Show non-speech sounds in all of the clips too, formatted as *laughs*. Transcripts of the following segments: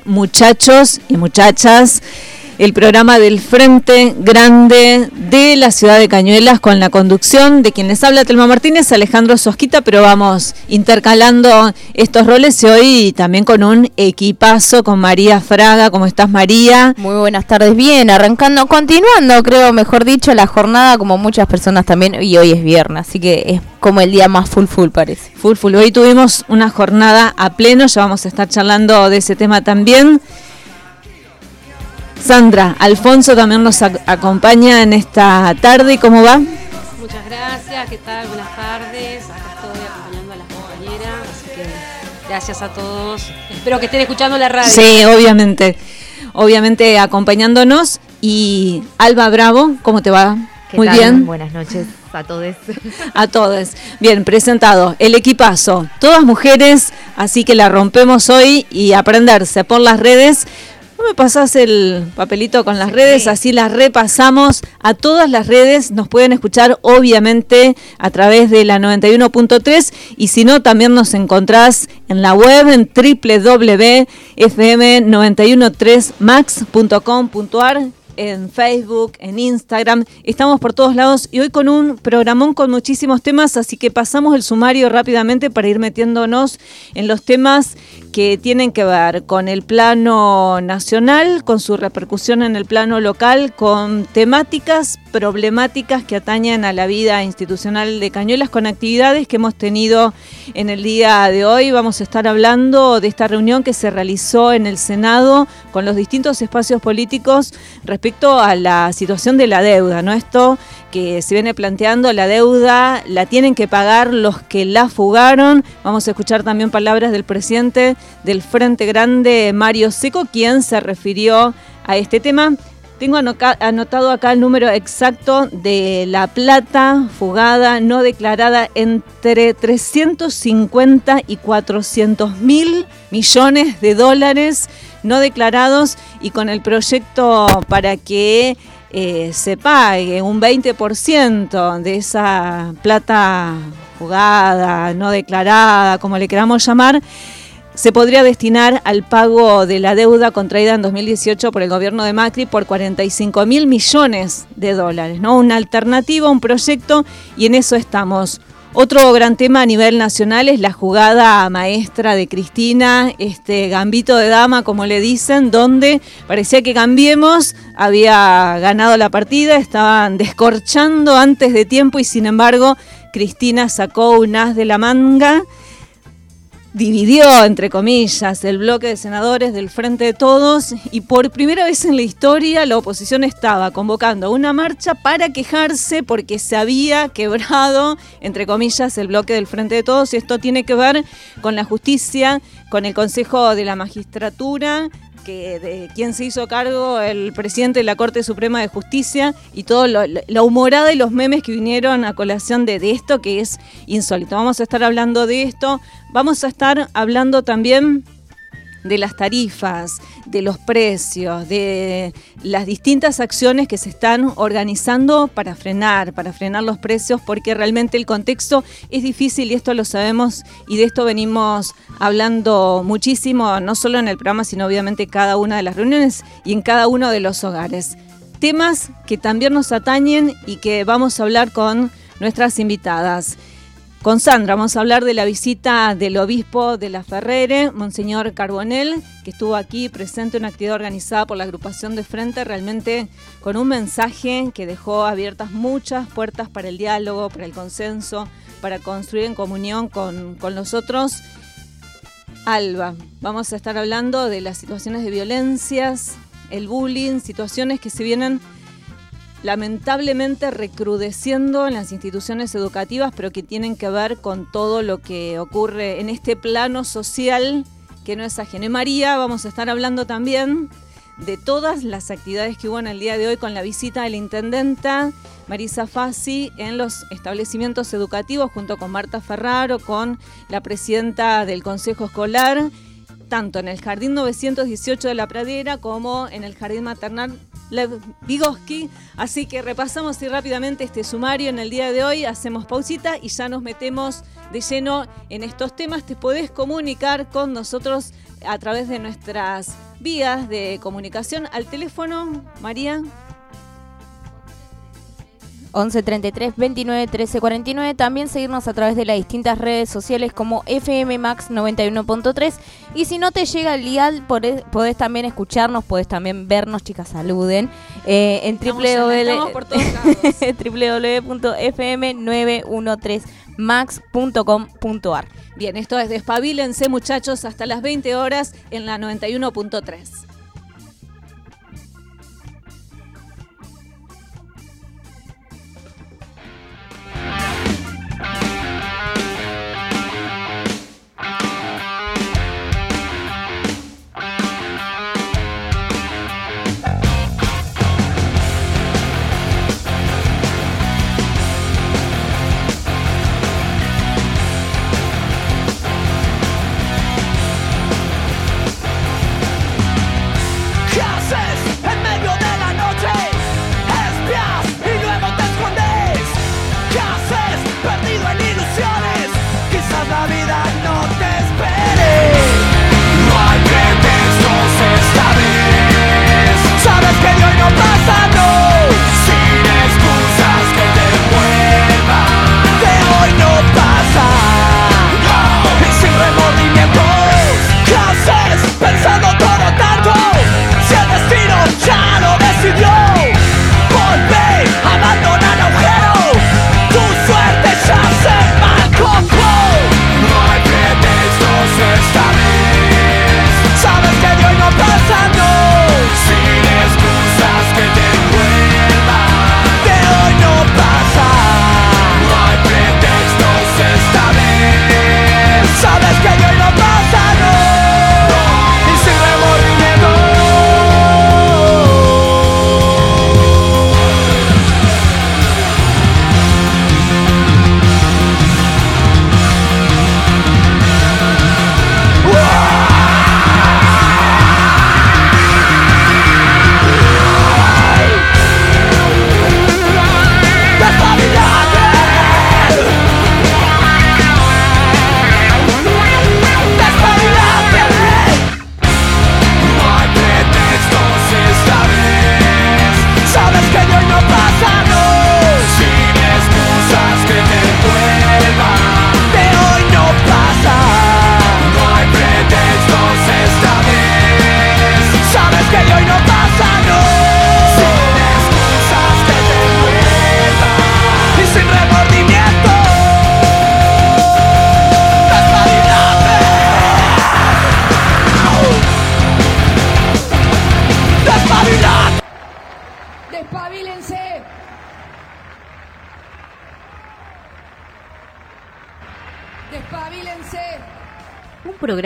*laughs* muchachos y muchachas el programa del Frente Grande de la ciudad de Cañuelas con la conducción de quienes habla Telma Martínez, Alejandro Sosquita, pero vamos intercalando estos roles y hoy también con un equipazo con María Fraga. ¿Cómo estás María? Muy buenas tardes, bien, arrancando, continuando, creo, mejor dicho, la jornada como muchas personas también, y hoy es viernes, así que es como el día más full full parece. Full full, hoy tuvimos una jornada a pleno, ya vamos a estar charlando de ese tema también. Sandra, Alfonso también nos acompaña en esta tarde. ¿Cómo va? Muchas gracias, ¿qué tal? Buenas tardes. Acá estoy acompañando a las compañeras, así que gracias a todos. Espero que estén escuchando la radio. Sí, obviamente. Obviamente acompañándonos. Y Alba Bravo, ¿cómo te va? Muy bien. Buenas noches a todos. *laughs* A todos. Bien, presentado el equipazo. Todas mujeres, así que la rompemos hoy y aprenderse por las redes me pasás el papelito con las redes? Así las repasamos a todas las redes. Nos pueden escuchar obviamente a través de la 91.3 y si no, también nos encontrás en la web en www.fm913max.com.ar en Facebook, en Instagram, estamos por todos lados y hoy con un programón con muchísimos temas, así que pasamos el sumario rápidamente para ir metiéndonos en los temas que tienen que ver con el plano nacional, con su repercusión en el plano local, con temáticas problemáticas que atañen a la vida institucional de Cañuelas, con actividades que hemos tenido en el día de hoy. Vamos a estar hablando de esta reunión que se realizó en el Senado con los distintos espacios políticos respecto a la situación de la deuda, ¿no? Esto que se viene planteando, la deuda la tienen que pagar los que la fugaron. Vamos a escuchar también palabras del presidente del Frente Grande, Mario Seco, quien se refirió a este tema. Tengo anotado acá el número exacto de la plata fugada no declarada entre 350 y 400 mil millones de dólares no declarados y con el proyecto para que eh, se pague un 20% de esa plata fugada, no declarada, como le queramos llamar, se podría destinar al pago de la deuda contraída en 2018 por el gobierno de Macri por 45 mil millones de dólares, ¿no? Una alternativa, un proyecto, y en eso estamos. Otro gran tema a nivel nacional es la jugada maestra de Cristina, este gambito de dama, como le dicen, donde parecía que Cambiemos había ganado la partida, estaban descorchando antes de tiempo y sin embargo Cristina sacó un as de la manga dividió, entre comillas, el bloque de senadores del Frente de Todos y por primera vez en la historia la oposición estaba convocando una marcha para quejarse porque se había quebrado, entre comillas, el bloque del Frente de Todos. Y esto tiene que ver con la justicia, con el Consejo de la Magistratura que de quien se hizo cargo el presidente de la Corte Suprema de Justicia y todo la humorada y los memes que vinieron a colación de esto que es insólito. Vamos a estar hablando de esto. Vamos a estar hablando también de las tarifas, de los precios, de las distintas acciones que se están organizando para frenar, para frenar los precios, porque realmente el contexto es difícil y esto lo sabemos y de esto venimos hablando muchísimo, no solo en el programa, sino obviamente cada una de las reuniones y en cada uno de los hogares. Temas que también nos atañen y que vamos a hablar con nuestras invitadas. Con Sandra vamos a hablar de la visita del obispo de la Ferrere, Monseñor Carbonel, que estuvo aquí presente en una actividad organizada por la agrupación de Frente, realmente con un mensaje que dejó abiertas muchas puertas para el diálogo, para el consenso, para construir en comunión con, con los otros. Alba, vamos a estar hablando de las situaciones de violencias, el bullying, situaciones que se vienen lamentablemente recrudeciendo en las instituciones educativas, pero que tienen que ver con todo lo que ocurre en este plano social que no es ajeno. Y María, vamos a estar hablando también de todas las actividades que hubo en el día de hoy con la visita de la intendenta Marisa Fassi en los establecimientos educativos junto con Marta Ferraro, con la presidenta del Consejo Escolar, tanto en el Jardín 918 de la Pradera como en el Jardín Maternal Vygotsky. Así que repasamos y rápidamente este sumario en el día de hoy, hacemos pausita y ya nos metemos de lleno en estos temas, te podés comunicar con nosotros a través de nuestras vías de comunicación al teléfono, María. 11 33 29 13 49. También seguirnos a través de las distintas redes sociales como FM Max 91.3. Y si no te llega el dial, podés, también escucharnos, podés también vernos, chicas, saluden. Eh, en www.fm913max.com.ar. *laughs* Bien, esto es Despabilense, muchachos, hasta las 20 horas en la 91.3.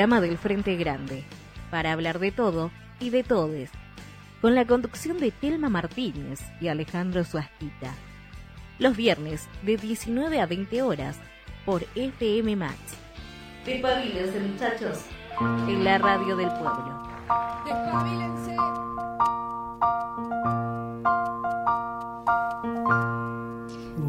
del Frente Grande, para hablar de todo y de todes, con la conducción de Telma Martínez y Alejandro Suasquita. Los viernes de 19 a 20 horas por FM Max. Despabilense, muchachos, en la radio del pueblo.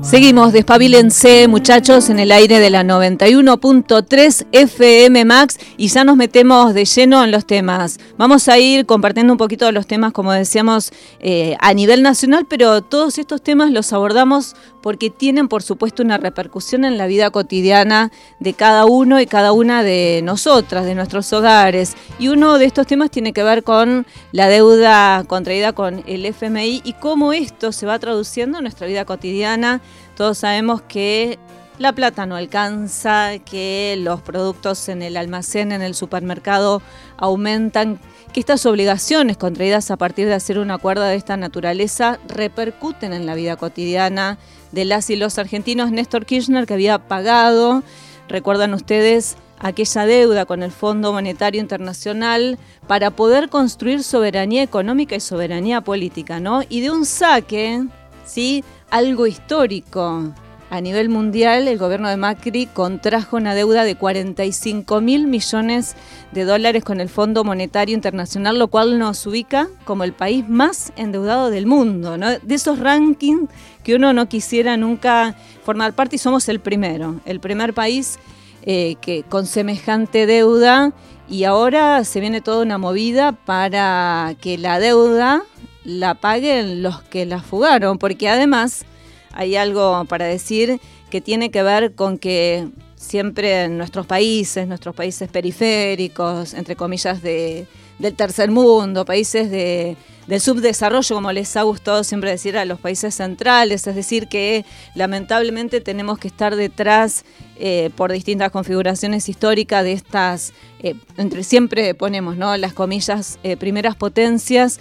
Seguimos, despabilense muchachos en el aire de la 91.3 FM Max y ya nos metemos de lleno en los temas. Vamos a ir compartiendo un poquito los temas, como decíamos, eh, a nivel nacional, pero todos estos temas los abordamos porque tienen, por supuesto, una repercusión en la vida cotidiana de cada uno y cada una de nosotras, de nuestros hogares. Y uno de estos temas tiene que ver con la deuda contraída con el FMI y cómo esto se va traduciendo en nuestra vida cotidiana todos sabemos que la plata no alcanza, que los productos en el almacén, en el supermercado aumentan, que estas obligaciones contraídas a partir de hacer un acuerdo de esta naturaleza repercuten en la vida cotidiana de las y los argentinos. Néstor Kirchner, que había pagado, recuerdan ustedes, aquella deuda con el Fondo Monetario Internacional para poder construir soberanía económica y soberanía política, ¿no? Y de un saque, ¿sí? algo histórico a nivel mundial, el gobierno de Macri contrajo una deuda de 45 mil millones de dólares con el Fondo Monetario Internacional, lo cual nos ubica como el país más endeudado del mundo. De esos rankings que uno no quisiera nunca formar parte y somos el primero, el primer país eh, que con semejante deuda y ahora se viene toda una movida para que la deuda la paguen los que la fugaron, porque además hay algo para decir que tiene que ver con que siempre en nuestros países, nuestros países periféricos, entre comillas, de, del tercer mundo, países de, del subdesarrollo, como les ha gustado siempre decir a los países centrales, es decir, que lamentablemente tenemos que estar detrás eh, por distintas configuraciones históricas de estas, eh, entre siempre ponemos ¿no? las comillas, eh, primeras potencias,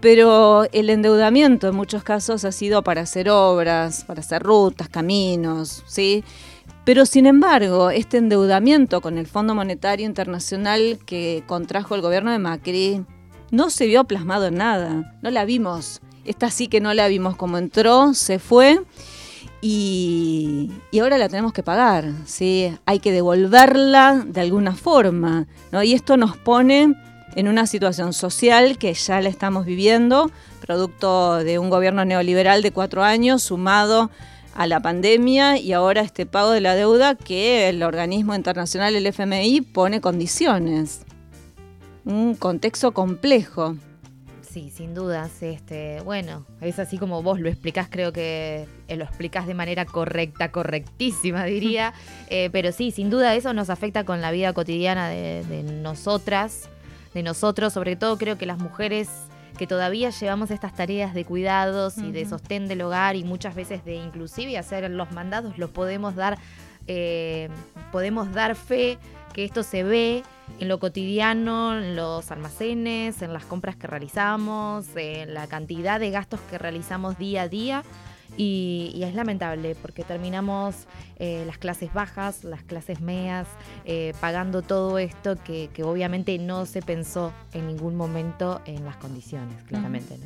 pero el endeudamiento en muchos casos ha sido para hacer obras, para hacer rutas, caminos, ¿sí? Pero sin embargo, este endeudamiento con el Fondo Monetario Internacional que contrajo el gobierno de Macri no se vio plasmado en nada, no la vimos. Esta sí que no la vimos como entró, se fue y, ahora la tenemos que pagar, ¿sí? Hay que devolverla de alguna forma, ¿no? Y esto nos pone en una situación social que ya la estamos viviendo, producto de un gobierno neoliberal de cuatro años sumado a la pandemia y ahora este pago de la deuda que el organismo internacional, el FMI, pone condiciones. Un contexto complejo. Sí, sin dudas. Este, bueno, es así como vos lo explicás, creo que eh, lo explicás de manera correcta, correctísima, diría. *laughs* Eh, pero sí, sin duda eso nos afecta con la vida cotidiana de, de nosotras de nosotros, sobre todo creo que las mujeres que todavía llevamos estas tareas de cuidados y de sostén del hogar y muchas veces de inclusive hacer los mandados, lo podemos dar, eh, podemos dar fe que esto se ve en lo cotidiano, en los almacenes, en las compras que realizamos, en la cantidad de gastos que realizamos día a día. Y, es lamentable porque terminamos eh, las clases bajas, las clases medias, eh, pagando todo esto que, obviamente no se pensó en ningún momento en las condiciones, claramente. ¿no?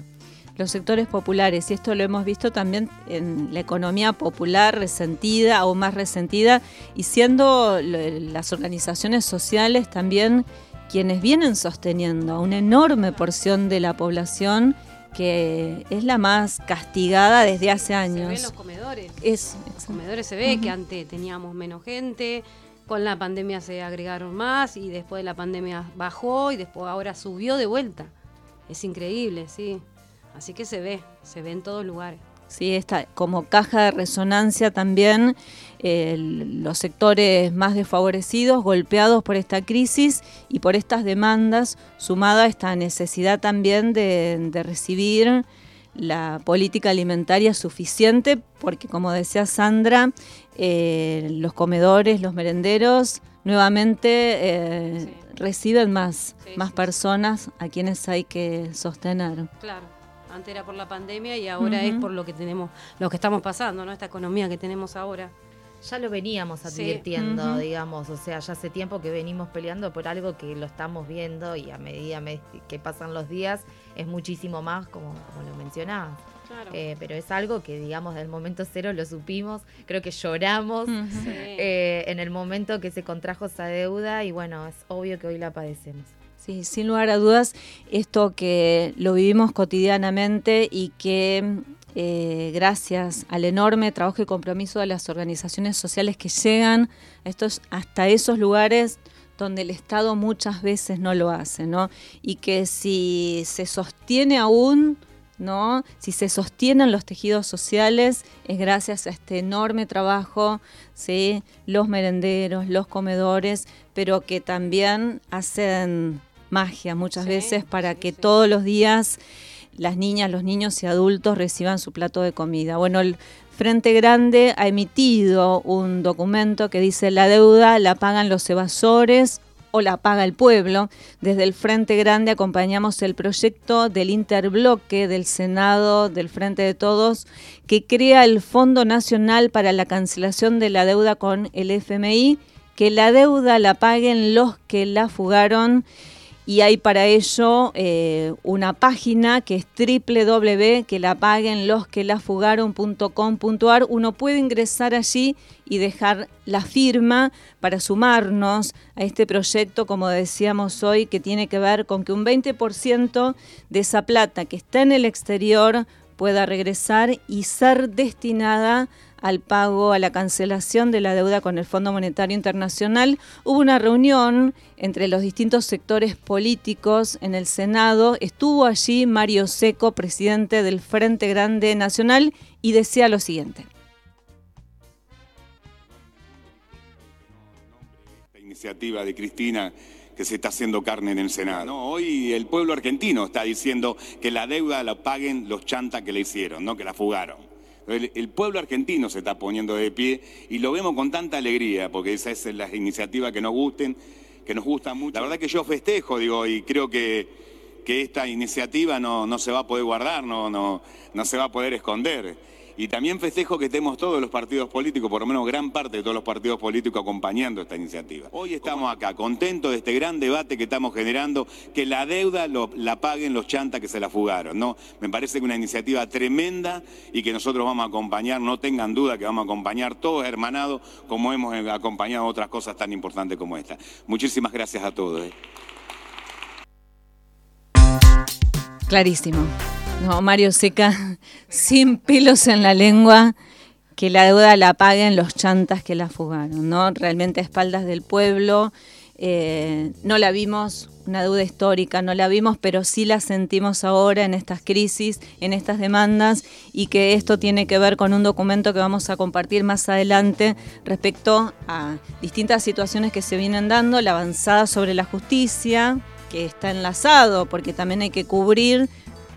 Los sectores populares, y esto lo hemos visto también en la economía popular resentida o más resentida, y siendo las organizaciones sociales también quienes vienen sosteniendo a una enorme porción de la población que es la más castigada desde hace años. Se ve en los comedores. Es, los comedores se ve que antes teníamos menos gente, con la pandemia se agregaron más y después de la pandemia bajó y después ahora subió de vuelta. Es increíble, sí. Así que se ve, se ve en todos lugares. Sí, está como caja de resonancia también los sectores más desfavorecidos, golpeados por esta crisis y por estas demandas, sumada a esta necesidad también de, recibir la política alimentaria suficiente, porque como decía Sandra, eh, los comedores, los merenderos, nuevamente eh, reciben más, más personas a quienes hay que sostener. Claro. Antes era por la pandemia y ahora es por lo que tenemos, lo que estamos pasando, ¿no? Esta economía que tenemos ahora. Ya lo veníamos advirtiendo, digamos, o sea, ya hace tiempo que venimos peleando por algo que lo estamos viendo y a medida que pasan los días es muchísimo más, como, como lo mencionabas. Eh, pero es algo que, digamos, del momento cero lo supimos, creo que lloramos eh, en el momento que se contrajo esa deuda y bueno, es obvio que hoy la padecemos. Sí, sin lugar a dudas, esto que lo vivimos cotidianamente y que eh, gracias al enorme trabajo y compromiso de las organizaciones sociales que llegan estos, hasta esos lugares donde el Estado muchas veces no lo hace, ¿no? Y que si se sostiene aún, ¿no? Si se sostienen los tejidos sociales es gracias a este enorme trabajo, ¿sí? Los merenderos, los comedores, pero que también hacen magia muchas veces para que todos los días las niñas, los niños y adultos reciban su plato de comida. Bueno, el Frente Grande ha emitido un documento que dice la deuda la pagan los evasores o la paga el pueblo. Desde el Frente Grande acompañamos el proyecto del interbloque del Senado del Frente de Todos que crea el Fondo Nacional para la Cancelación de la Deuda con el FMI, que la deuda la paguen los que la fugaron y hay para ello eh, una página que es www.que Uno puede ingresar allí y dejar la firma para sumarnos a este proyecto, como decíamos hoy, que tiene que ver con que un 20% de esa plata que está en el exterior pueda regresar y ser destinada al pago, a la cancelación de la deuda con el Fondo Monetario Internacional. Hubo una reunión entre los distintos sectores políticos en el Senado. Estuvo allí Mario Seco, presidente del Frente Grande Nacional, y decía lo siguiente. La iniciativa de Cristina que se está haciendo carne en el Senado. hoy el pueblo argentino está diciendo que la deuda la paguen los chantas que le hicieron, no que la fugaron. El, pueblo argentino se está poniendo de pie y lo vemos con tanta alegría, porque esa es la iniciativa que nos gusten, que nos gusta mucho. La verdad que yo festejo, digo, y creo que, que esta iniciativa no, no se va a poder guardar, no, no, no se va a poder esconder. Y también festejo que estemos todos los partidos políticos, por lo menos gran parte de todos los partidos políticos acompañando esta iniciativa. Hoy estamos acá, contentos de este gran debate que estamos generando, que la deuda la paguen los chantas que se la fugaron. ¿no? Me parece que una iniciativa tremenda y que nosotros vamos a acompañar, no tengan duda que vamos a acompañar todos hermanados como hemos acompañado otras cosas tan importantes como esta. Muchísimas gracias a todos. ¿eh? Clarísimo. No, Mario Seca, sin pelos en la lengua, que la deuda la paguen los chantas que la fugaron, ¿no? Realmente a espaldas del pueblo. Eh, no la vimos, una deuda histórica, no la vimos, pero sí la sentimos ahora en estas crisis, en estas demandas, y que esto tiene que ver con un documento que vamos a compartir más adelante respecto a distintas situaciones que se vienen dando, la avanzada sobre la justicia, que está enlazado, porque también hay que cubrir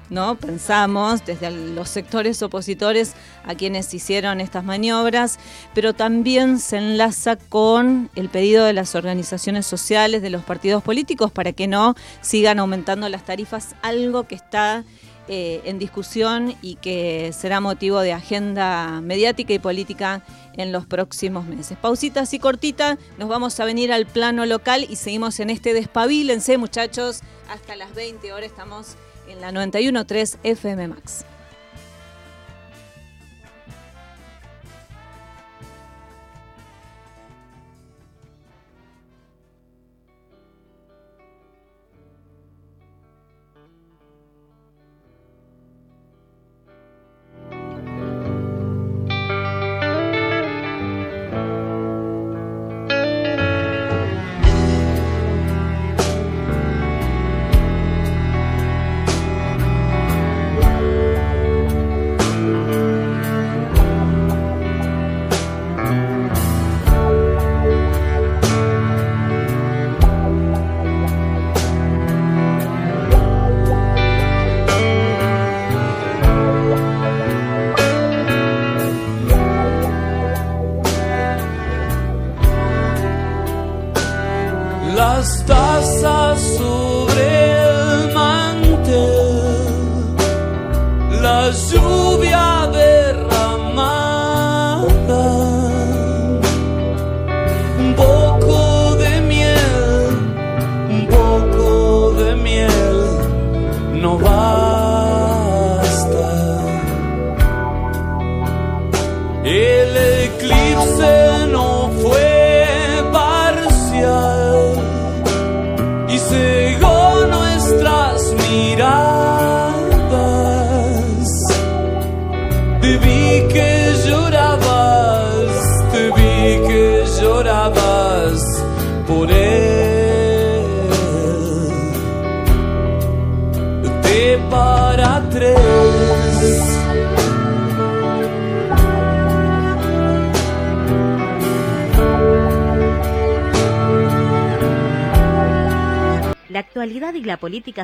¿no? Pensamos desde los sectores opositores a quienes hicieron estas maniobras, pero también se enlaza con el pedido de las organizaciones sociales, de los partidos políticos, para que no sigan aumentando las tarifas, algo que está eh, en discusión y que será motivo de agenda mediática y política en los próximos meses. Pausita así cortita, nos vamos a venir al plano local y seguimos en este despabilense, muchachos, hasta las 20 horas estamos en la 91.3 FM Max.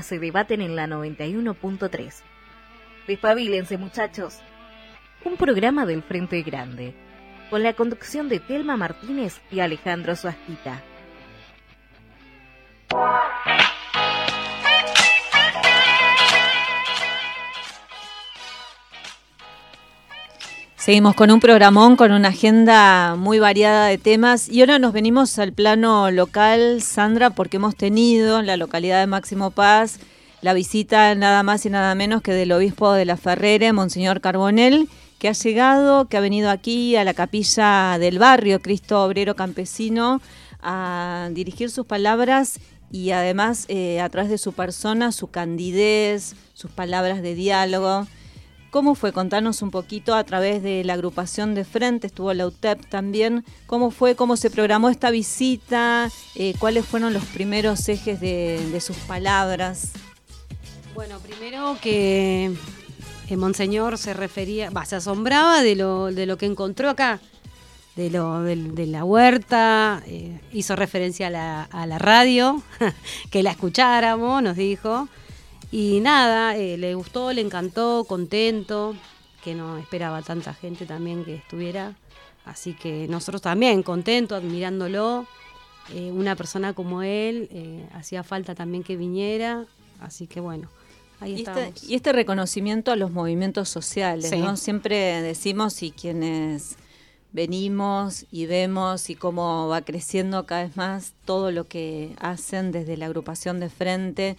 Se debaten en la 91.3. Despabilense, muchachos. Un programa del Frente Grande, con la conducción de Telma Martínez y Alejandro Suasquita. Seguimos con un programón con una agenda muy variada de temas y ahora nos venimos al plano local, Sandra, porque hemos tenido en la localidad de Máximo Paz la visita nada más y nada menos que del obispo de la Ferrere, Monseñor Carbonel, que ha llegado, que ha venido aquí a la capilla del barrio Cristo Obrero Campesino a dirigir sus palabras y además eh, a través de su persona, su candidez, sus palabras de diálogo. ¿Cómo fue? Contanos un poquito a través de la agrupación de frente, estuvo la UTEP también. ¿Cómo fue? ¿Cómo se programó esta visita? Eh, ¿Cuáles fueron los primeros ejes de, sus palabras? Bueno, primero que el Monseñor se refería, se asombraba de lo, de lo que encontró acá, de, lo, de, la huerta, eh, hizo referencia a la radio, *laughs* que la escucháramos, nos dijo. Y nada, eh, le gustó, le encantó, contento, que no esperaba tanta gente también que estuviera. Así que nosotros también, contentos, admirándolo. Eh, una persona como él, eh, hacía falta también que viniera. Así que bueno, ahí y estamos. Este, y este reconocimiento a los movimientos sociales, ¿no? Siempre decimos y quienes venimos y vemos y cómo va creciendo cada vez más todo lo que hacen desde la agrupación de frente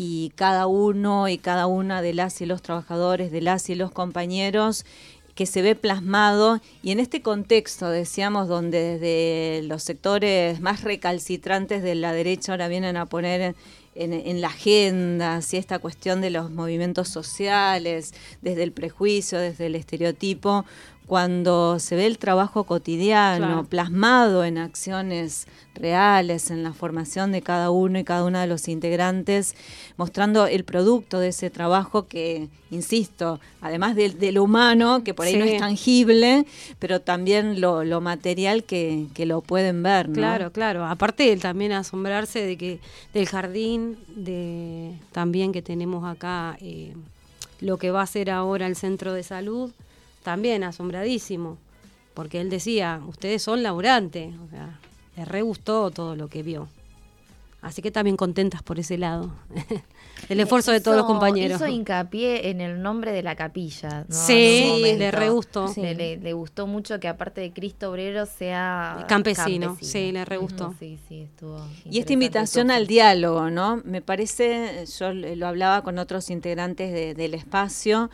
y cada uno y cada una de las y los trabajadores, de las y los compañeros que se ve plasmado. Y en este contexto, decíamos, donde desde los sectores más recalcitrantes de la derecha ahora vienen a poner en, la agenda, esta cuestión de los movimientos sociales, desde el prejuicio, desde el estereotipo, cuando se ve el trabajo cotidiano plasmado en acciones reales, en la formación de cada uno y cada una de los integrantes, mostrando el producto de ese trabajo que, insisto, además de, lo humano, que por ahí no es tangible, pero también lo, material que, lo pueden ver. Claro, claro. Aparte también asombrarse de que del jardín de también que tenemos acá, eh, lo que va a ser ahora el centro de salud también asombradísimo, porque él decía, ustedes son laburantes, o sea, le re gustó todo lo que vio. Así que también contentas por ese lado. *laughs* el esfuerzo de todos los compañeros. Hizo hincapié en el nombre de la capilla. Sí, le re gustó. Le, gustó mucho que aparte de Cristo Obrero sea campesino. Sí, le re gustó. sí, sí, estuvo y esta invitación al diálogo, ¿no? Me parece, yo lo hablaba con otros integrantes del espacio,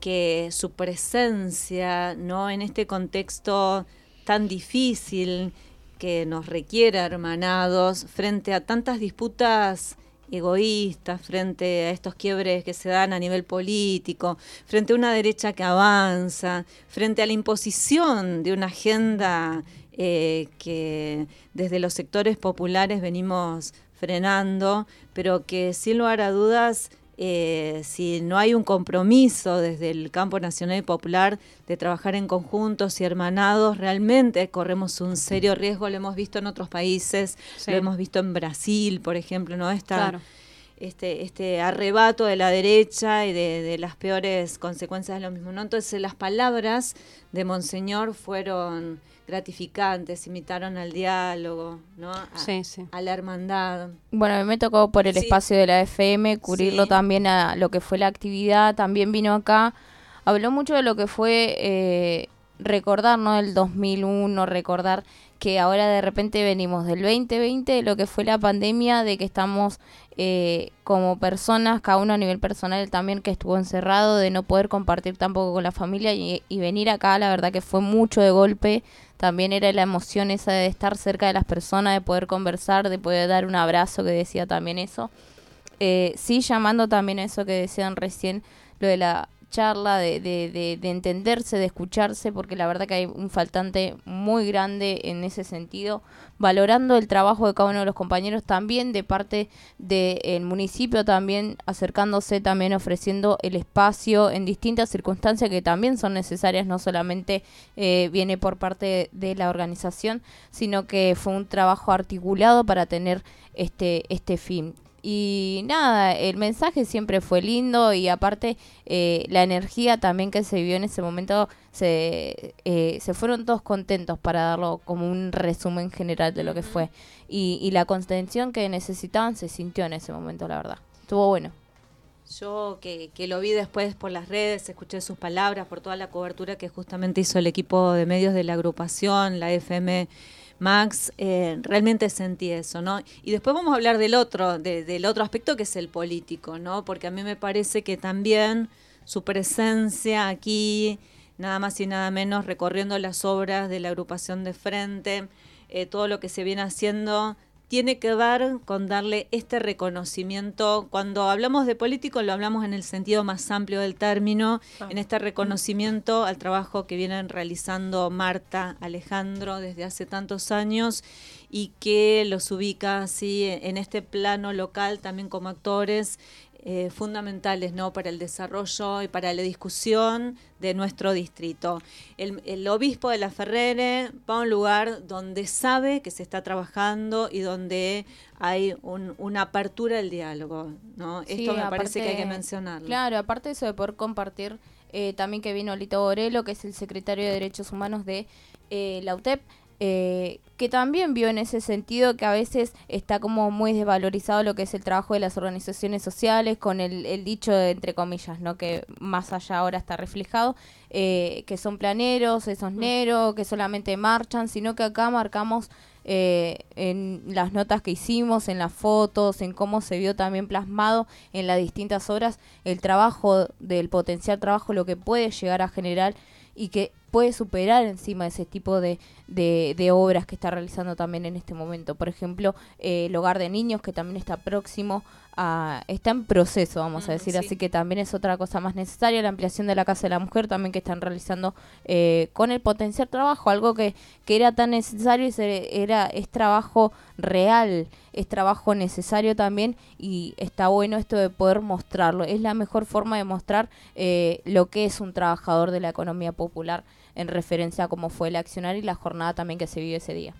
que su presencia, ¿no? En este contexto tan difícil que nos requiere hermanados frente a tantas disputas egoístas, frente a estos quiebres que se dan a nivel político, frente a una derecha que avanza, frente a la imposición de una agenda eh, que desde los sectores populares venimos frenando, pero que sin lugar a dudas eh, si no hay un compromiso desde el campo nacional y popular de trabajar en conjuntos y hermanados, realmente corremos un serio riesgo. Lo hemos visto en otros países, lo hemos visto en Brasil, por ejemplo, ¿no? Esta, este, este arrebato de la derecha y de, las peores consecuencias de lo mismo. ¿no? Entonces, las palabras de Monseñor fueron gratificantes, imitaron al diálogo, ¿no? A, la hermandad. Bueno, a mí me tocó por el espacio de la FM cubrirlo también a lo que fue la actividad, también vino acá, habló mucho de lo que fue eh, recordar, ¿no? El 2001, recordar que ahora de repente venimos del 2020, de lo que fue la pandemia, de que estamos eh, como personas, cada uno a nivel personal también que estuvo encerrado, de no poder compartir tampoco con la familia y, venir acá, la verdad que fue mucho de golpe, también era la emoción esa de estar cerca de las personas, de poder conversar, de poder dar un abrazo, que decía también eso. Eh, sí, llamando también a eso que decían recién, lo de la charla, de, de, de, entenderse, de escucharse, porque la verdad que hay un faltante muy grande en ese sentido, valorando el trabajo de cada uno de los compañeros también de parte del municipio, también acercándose, también ofreciendo el espacio en distintas circunstancias que también son necesarias, no solamente eh, viene por parte de la organización, sino que fue un trabajo articulado para tener este, este fin. Y nada, el mensaje siempre fue lindo y aparte eh, la energía también que se vivió en ese momento, se, eh, se fueron todos contentos para darlo como un resumen general de lo que fue. Y, y la contención que necesitaban se sintió en ese momento, la verdad. Estuvo bueno. Yo que, que, lo vi después por las redes, escuché sus palabras, por toda la cobertura que justamente hizo el equipo de medios de la agrupación, la FM Max, eh, realmente sentí eso, ¿no? Y después vamos a hablar del otro, del otro aspecto que es el político, ¿no? Porque a mí me parece que también su presencia aquí, nada más y nada menos, recorriendo las obras de la agrupación de frente, eh, todo lo que se viene haciendo tiene que ver con darle este reconocimiento. Cuando hablamos de político lo hablamos en el sentido más amplio del término, en este reconocimiento al trabajo que vienen realizando Marta, Alejandro desde hace tantos años y que los ubica así en este plano local también como actores eh, fundamentales ¿no? para el desarrollo y para la discusión de nuestro distrito. El, obispo de la Ferrere va a un lugar donde sabe que se está trabajando y donde hay una apertura del diálogo. ¿no? Esto me parece que hay que mencionarlo. Claro, aparte de eso de poder compartir, eh, también que vino Lito Borelo, que es el secretario de Derechos Humanos de eh, la UTEP, eh, que también vio en ese sentido que a veces está como muy desvalorizado lo que es el trabajo de las organizaciones sociales, con el, dicho de, entre comillas, ¿no? que más allá ahora está reflejado, eh, que son planeros, esos mm. negros, que solamente marchan, sino que acá marcamos eh, en las notas que hicimos, en las fotos, en cómo se vio también plasmado en las distintas obras el trabajo del potencial trabajo, lo que puede llegar a generar y que puede superar encima ese tipo de, de, obras que está realizando también en este momento. Por ejemplo, eh, el hogar de niños, que también está próximo a... está en proceso, vamos a mm, decir, así que también es otra cosa más necesaria. La ampliación de la Casa de la Mujer también que están realizando eh, con el potencial trabajo, algo que, que era tan necesario y era, es trabajo real, es trabajo necesario también y está bueno esto de poder mostrarlo. Es la mejor forma de mostrar eh, lo que es un trabajador de la economía popular en referencia a cómo fue el accionar y la jornada también que se vivió ese día.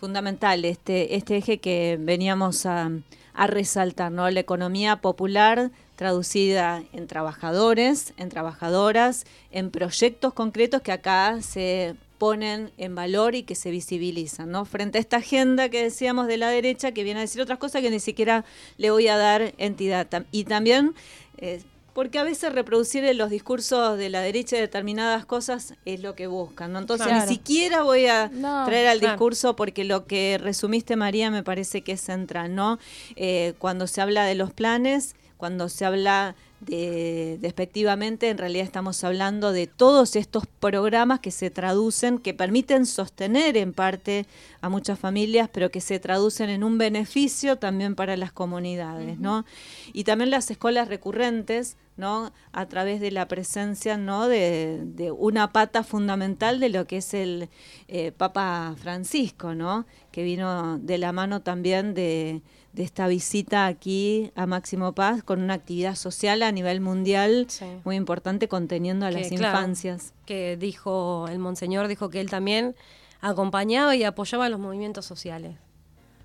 Fundamental este, este eje que veníamos a, resaltar, ¿no? La economía popular traducida en trabajadores, en trabajadoras, en proyectos concretos que acá se ponen en valor y que se visibilizan, ¿no? Frente a esta agenda que decíamos de la derecha, que viene a decir otras cosas que ni siquiera le voy a dar entidad. Y también eh, porque a veces reproducir en los discursos de la derecha determinadas cosas es lo que buscan, ¿no? Entonces ni siquiera voy a traer al discurso porque lo que resumiste María me parece que es central, ¿no? Eh, cuando se habla de los planes, cuando se habla de, despectivamente, en realidad estamos hablando de todos estos programas que se traducen, que permiten sostener en parte a muchas familias, pero que se traducen en un beneficio también para las comunidades, ¿no? Y también las escuelas recurrentes, ¿no? A través de la presencia, ¿no? De, una pata fundamental de lo que es el eh, Papa Francisco, ¿no? Que vino de la mano también de de esta visita aquí a Máximo Paz con una actividad social a nivel mundial muy importante conteniendo a las infancias. Que dijo, el monseñor dijo que él también acompañaba y apoyaba los movimientos sociales.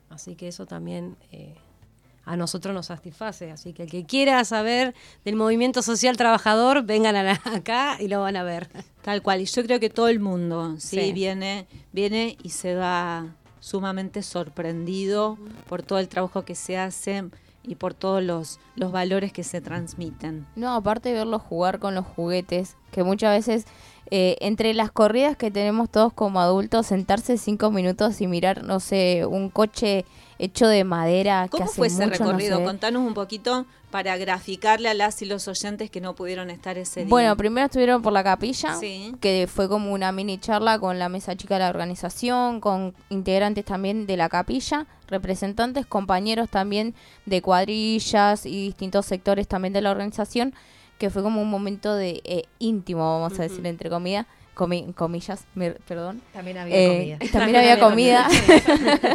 Así que eso también eh, a nosotros nos satisface. Así que el que quiera saber del movimiento social trabajador, vengan *laughs* acá y lo van a ver. Tal cual. Y yo creo que todo el mundo sí, viene, viene y se va sumamente sorprendido por todo el trabajo que se hace y por todos los, los valores que se transmiten. No, aparte de verlos jugar con los juguetes, que muchas veces eh, entre las corridas que tenemos todos como adultos, sentarse cinco minutos y mirar, no sé, un coche hecho de madera. ¿Cómo fue ese recorrido? Contanos un poquito para graficarle a las y los oyentes que no pudieron estar ese día. Bueno, primero estuvieron por la capilla, que fue como una mini charla con la mesa chica de la organización, con integrantes también de la capilla, representantes, compañeros también de cuadrillas y distintos sectores también de la organización, que fue como un momento de eh, íntimo, vamos a decir, entre comillas. comillas, perdón. También había comida. *laughs* También había comida.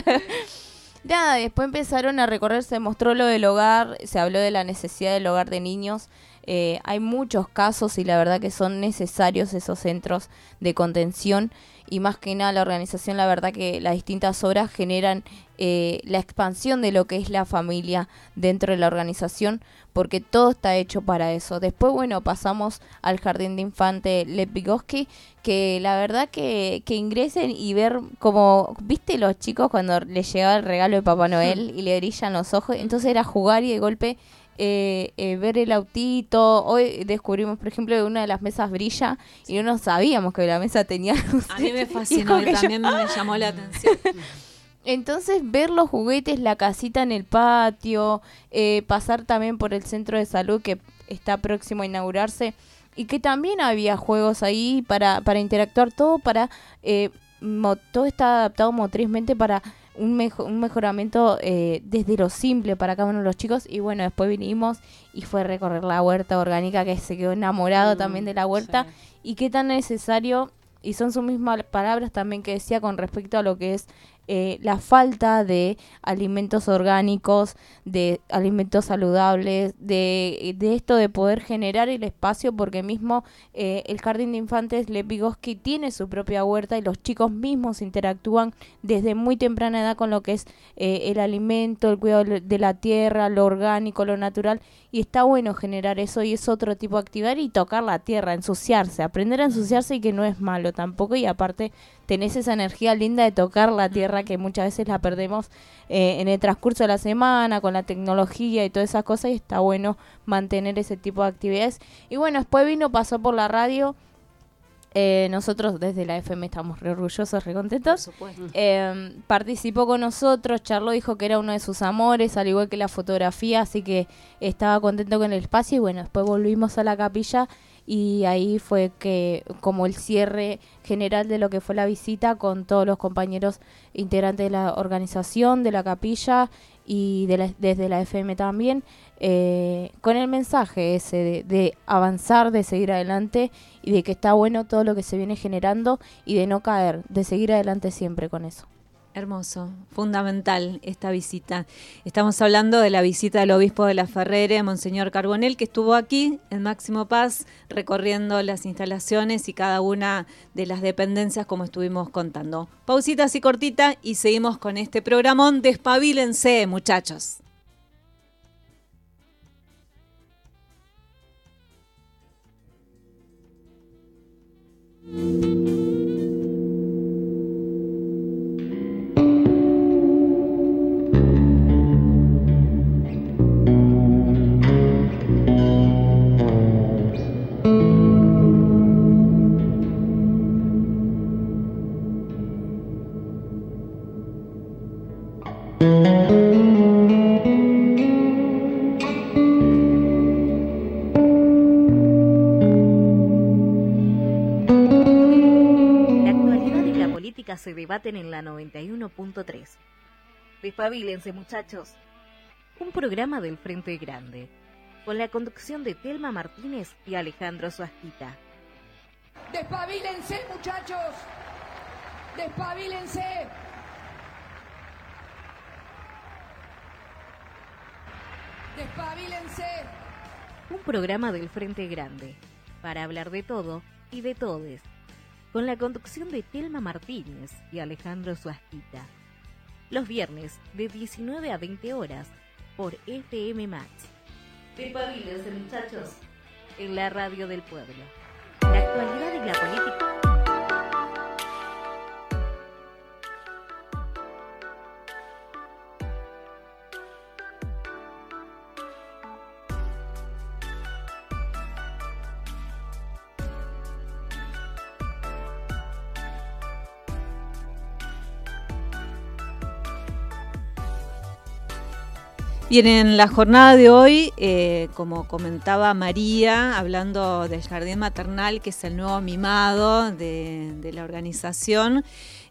*laughs* Nada, después empezaron a recorrer, se mostró lo del hogar, se habló de la necesidad del hogar de niños. Eh, hay muchos casos y la verdad que son necesarios esos centros de contención y más que nada la organización, la verdad que las distintas obras generan eh, la expansión de lo que es la familia dentro de la organización, porque todo está hecho para eso. Después, bueno, pasamos al jardín de infante Lev que la verdad que, que ingresen y ver como, viste los chicos cuando les llegaba el regalo de Papá Noel *laughs* y le brillan los ojos, entonces era jugar y de golpe eh, eh, ver el autito. Hoy descubrimos, por ejemplo, que una de las mesas brilla y no sabíamos que la mesa tenía luz. A mí me *laughs* fascinó y también me llamó la atención. *laughs* Entonces, ver los juguetes, la casita en el patio, eh, pasar también por el centro de salud que está próximo a inaugurarse y que también había juegos ahí para, para interactuar, todo para... Eh, todo está adaptado motrizmente para un, un mejoramiento eh, desde lo simple para cada uno de los chicos. Y bueno, después vinimos y fue recorrer la huerta orgánica que se quedó enamorado mm, también de la huerta. y qué tan necesario y son sus mismas palabras también que decía con respecto a lo que es eh, la falta de alimentos orgánicos, de alimentos saludables, de, esto de poder generar el espacio, porque mismo eh, el Jardín de Infantes Lepigoski tiene su propia huerta y los chicos mismos interactúan desde muy temprana edad con lo que es eh, el alimento, el cuidado de la tierra, lo orgánico, lo natural, y está bueno generar eso y es otro tipo de actividad y tocar la tierra, ensuciarse, aprender a ensuciarse y que no es malo tampoco, y aparte tenés esa energía linda de tocar la tierra que muchas veces la perdemos eh, en el transcurso de la semana con la tecnología y todas esas cosas y está bueno mantener ese tipo de actividades. Y bueno, después vino, pasó por la radio. Eh, nosotros desde la FM estamos re orgullosos, re contentos. Eh, participó con nosotros, Charlo dijo que era uno de sus amores, al igual que la fotografía, así que estaba contento con el espacio y bueno, después volvimos a la capilla y ahí fue que como el cierre general de lo que fue la visita con todos los compañeros integrantes de la organización, de la capilla y de desde la FM también, eh, con el mensaje ese de, de, avanzar, de seguir adelante y de que está bueno todo lo que se viene generando y de no caer, de seguir adelante siempre con eso. Hermoso, fundamental esta visita. Estamos hablando de la visita del obispo de la Ferrere, Monseñor Carbonel, que estuvo aquí en Máximo Paz recorriendo las instalaciones y cada una de las dependencias como estuvimos contando. Pausita así cortita y seguimos con este programón. Despabilense, muchachos. thank mm -hmm. you se debaten en la 91.3. Despabilense, muchachos. Un programa del Frente Grande, con la conducción de Telma Martínez y Alejandro Suasquita. Despabilense, muchachos. Despabilense. Despabilense. Un programa del Frente Grande, para hablar de todo y de todes con la conducción de Telma Martínez y Alejandro Suasquita. Los viernes de 19 a 20 horas por FM Max. Despabilense muchachos, en la radio del pueblo. La actualidad y la política Bien, en la jornada de hoy, eh, como comentaba María, hablando del jardín maternal, que es el nuevo mimado de, la organización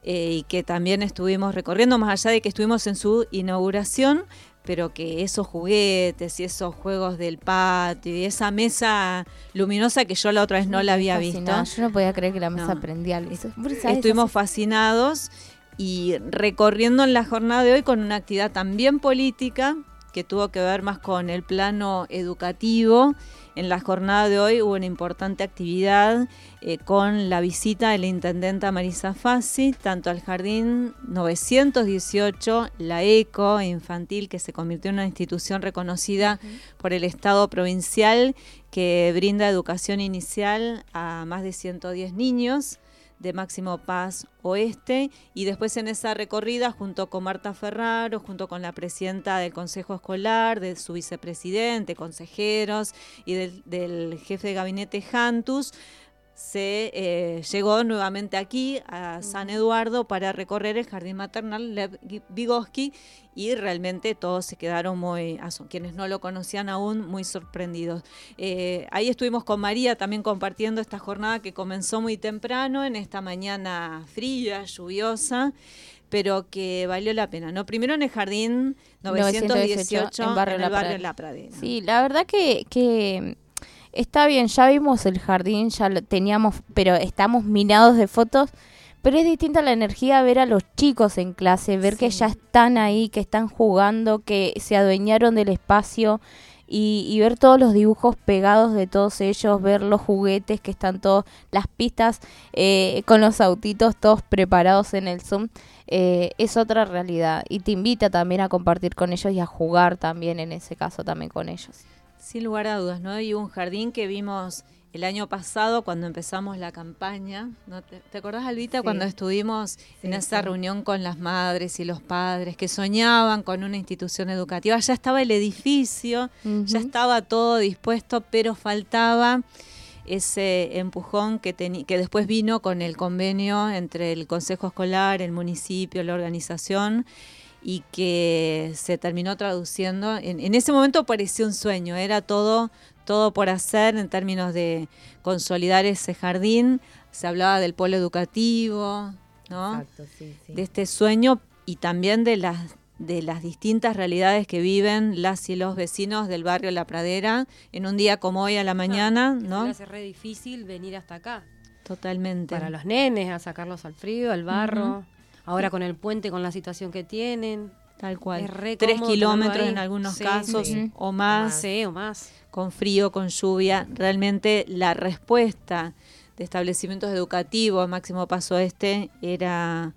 eh, y que también estuvimos recorriendo, más allá de que estuvimos en su inauguración, pero que esos juguetes y esos juegos del patio y esa mesa luminosa que yo la otra vez no la había visto. Yo no podía creer que la mesa prendía. Estuvimos fascinados y recorriendo en la jornada de hoy con una actividad también política que tuvo que ver más con el plano educativo. En la jornada de hoy hubo una importante actividad eh, con la visita de la intendenta Marisa Fassi, tanto al Jardín 918, la ECO infantil, que se convirtió en una institución reconocida por el Estado provincial, que brinda educación inicial a más de 110 niños de Máximo Paz Oeste. Y después en esa recorrida junto con Marta Ferraro, junto con la presidenta del Consejo Escolar, de su vicepresidente, consejeros y del, jefe de gabinete Jantus, se eh, llegó nuevamente aquí a San Eduardo para recorrer el jardín maternal Lev Vygotsky y realmente todos se quedaron muy, quienes no lo conocían aún, muy sorprendidos. Eh, ahí estuvimos con María también compartiendo esta jornada que comenzó muy temprano, en esta mañana fría, lluviosa pero que valió la pena. ¿no? Primero en el jardín 918, en, barrio el barrio La Pradera. Sí, la verdad que, que está bien, ya vimos el jardín, ya lo teníamos, pero estamos minados de fotos. Pero es distinta la energía ver a los chicos en clase, ver que ya están ahí, que están jugando, que se adueñaron del espacio y, ver todos los dibujos pegados de todos ellos, ver los juguetes que están todos, las pistas eh, con los autitos todos preparados en el Zoom, eh, es otra realidad. Y te invita también a compartir con ellos y a jugar también en ese caso también con ellos. Sin lugar a dudas, ¿no? Y un jardín que vimos el año pasado cuando empezamos la campaña. ¿no? ¿Te, ¿Te, acordás, Albita, cuando estuvimos en esa reunión con las madres y los padres que soñaban con una institución educativa? Ya estaba el edificio, ya estaba todo dispuesto, pero faltaba ese empujón que, que después vino con el convenio entre el Consejo Escolar, el municipio, la organización y que se terminó traduciendo. En, ese momento pareció un sueño, era todo, todo por hacer en términos de consolidar ese jardín. Se hablaba del polo educativo, ¿no? De este sueño y también de las de las distintas realidades que viven las y los vecinos del barrio La Pradera en un día como hoy a la mañana, ¿no? Es re difícil venir hasta acá. Totalmente. Para los nenes, a sacarlos al frío, al barro. Ahora con el puente, con la situación que tienen. Tal cual. Tres kilómetros en algunos casos o más. Sí, o más. Con frío, con lluvia. Realmente la respuesta de establecimientos educativos, Máximo Paso Este, era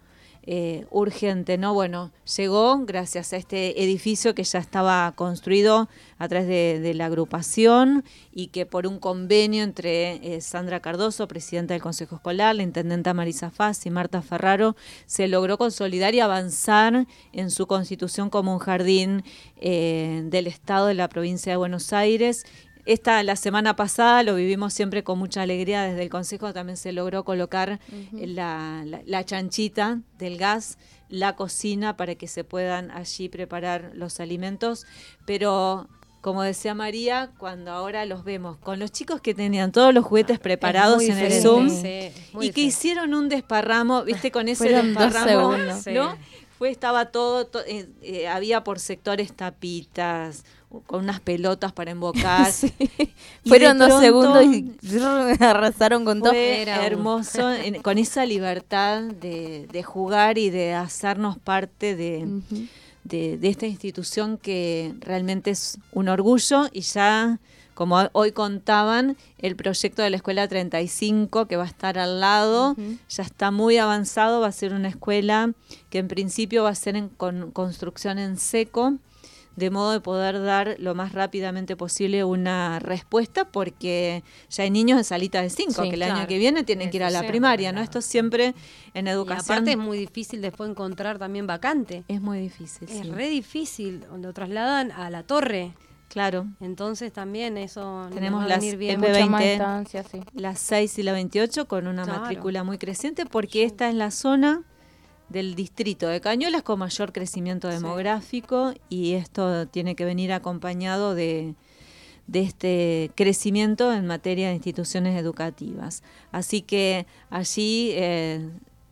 eh, urgente, ¿no? Bueno, llegó gracias a este edificio que ya estaba construido a través de, la agrupación y que por un convenio entre eh, Sandra Cardoso, presidenta del Consejo Escolar, la intendenta Marisa Faz y Marta Ferraro, se logró consolidar y avanzar en su constitución como un jardín eh, del Estado de la provincia de Buenos Aires esta, la semana pasada lo vivimos siempre con mucha alegría. Desde el Consejo también se logró colocar la, chanchita del gas, la cocina para que se puedan allí preparar los alimentos. Pero como decía María, cuando ahora los vemos con los chicos que tenían todos los juguetes preparados en el Zoom y que hicieron un desparramo, viste, con ese desparramo, ¿no? Fue, estaba todo, eh, eh, había por sectores tapitas, con unas pelotas para *laughs* invocar. Fueron dos segundos y *laughs* arrasaron con todo. Era hermoso, con esa libertad de, jugar y de hacernos parte de, de, esta institución que realmente es un orgullo. Y ya, como hoy contaban, el proyecto de la Escuela 35 que va a estar al lado ya está muy avanzado, va a ser una escuela que en principio va a ser en con construcción en seco de modo de poder dar lo más rápidamente posible una respuesta, porque ya hay niños de salita de 5, que el año que viene tienen que ir a la primaria, ¿no? Esto siempre en educación. Y aparte es muy difícil después encontrar también vacante. Es muy difícil. Es re difícil, lo trasladan a la torre. Claro. Entonces también eso tenemos las bien. MP20, las 6 y la 28 con una matrícula muy creciente porque esta es la zona del distrito de Cañuelas con mayor crecimiento demográfico y esto tiene que venir acompañado de, de este crecimiento en materia de instituciones educativas. Así que allí eh,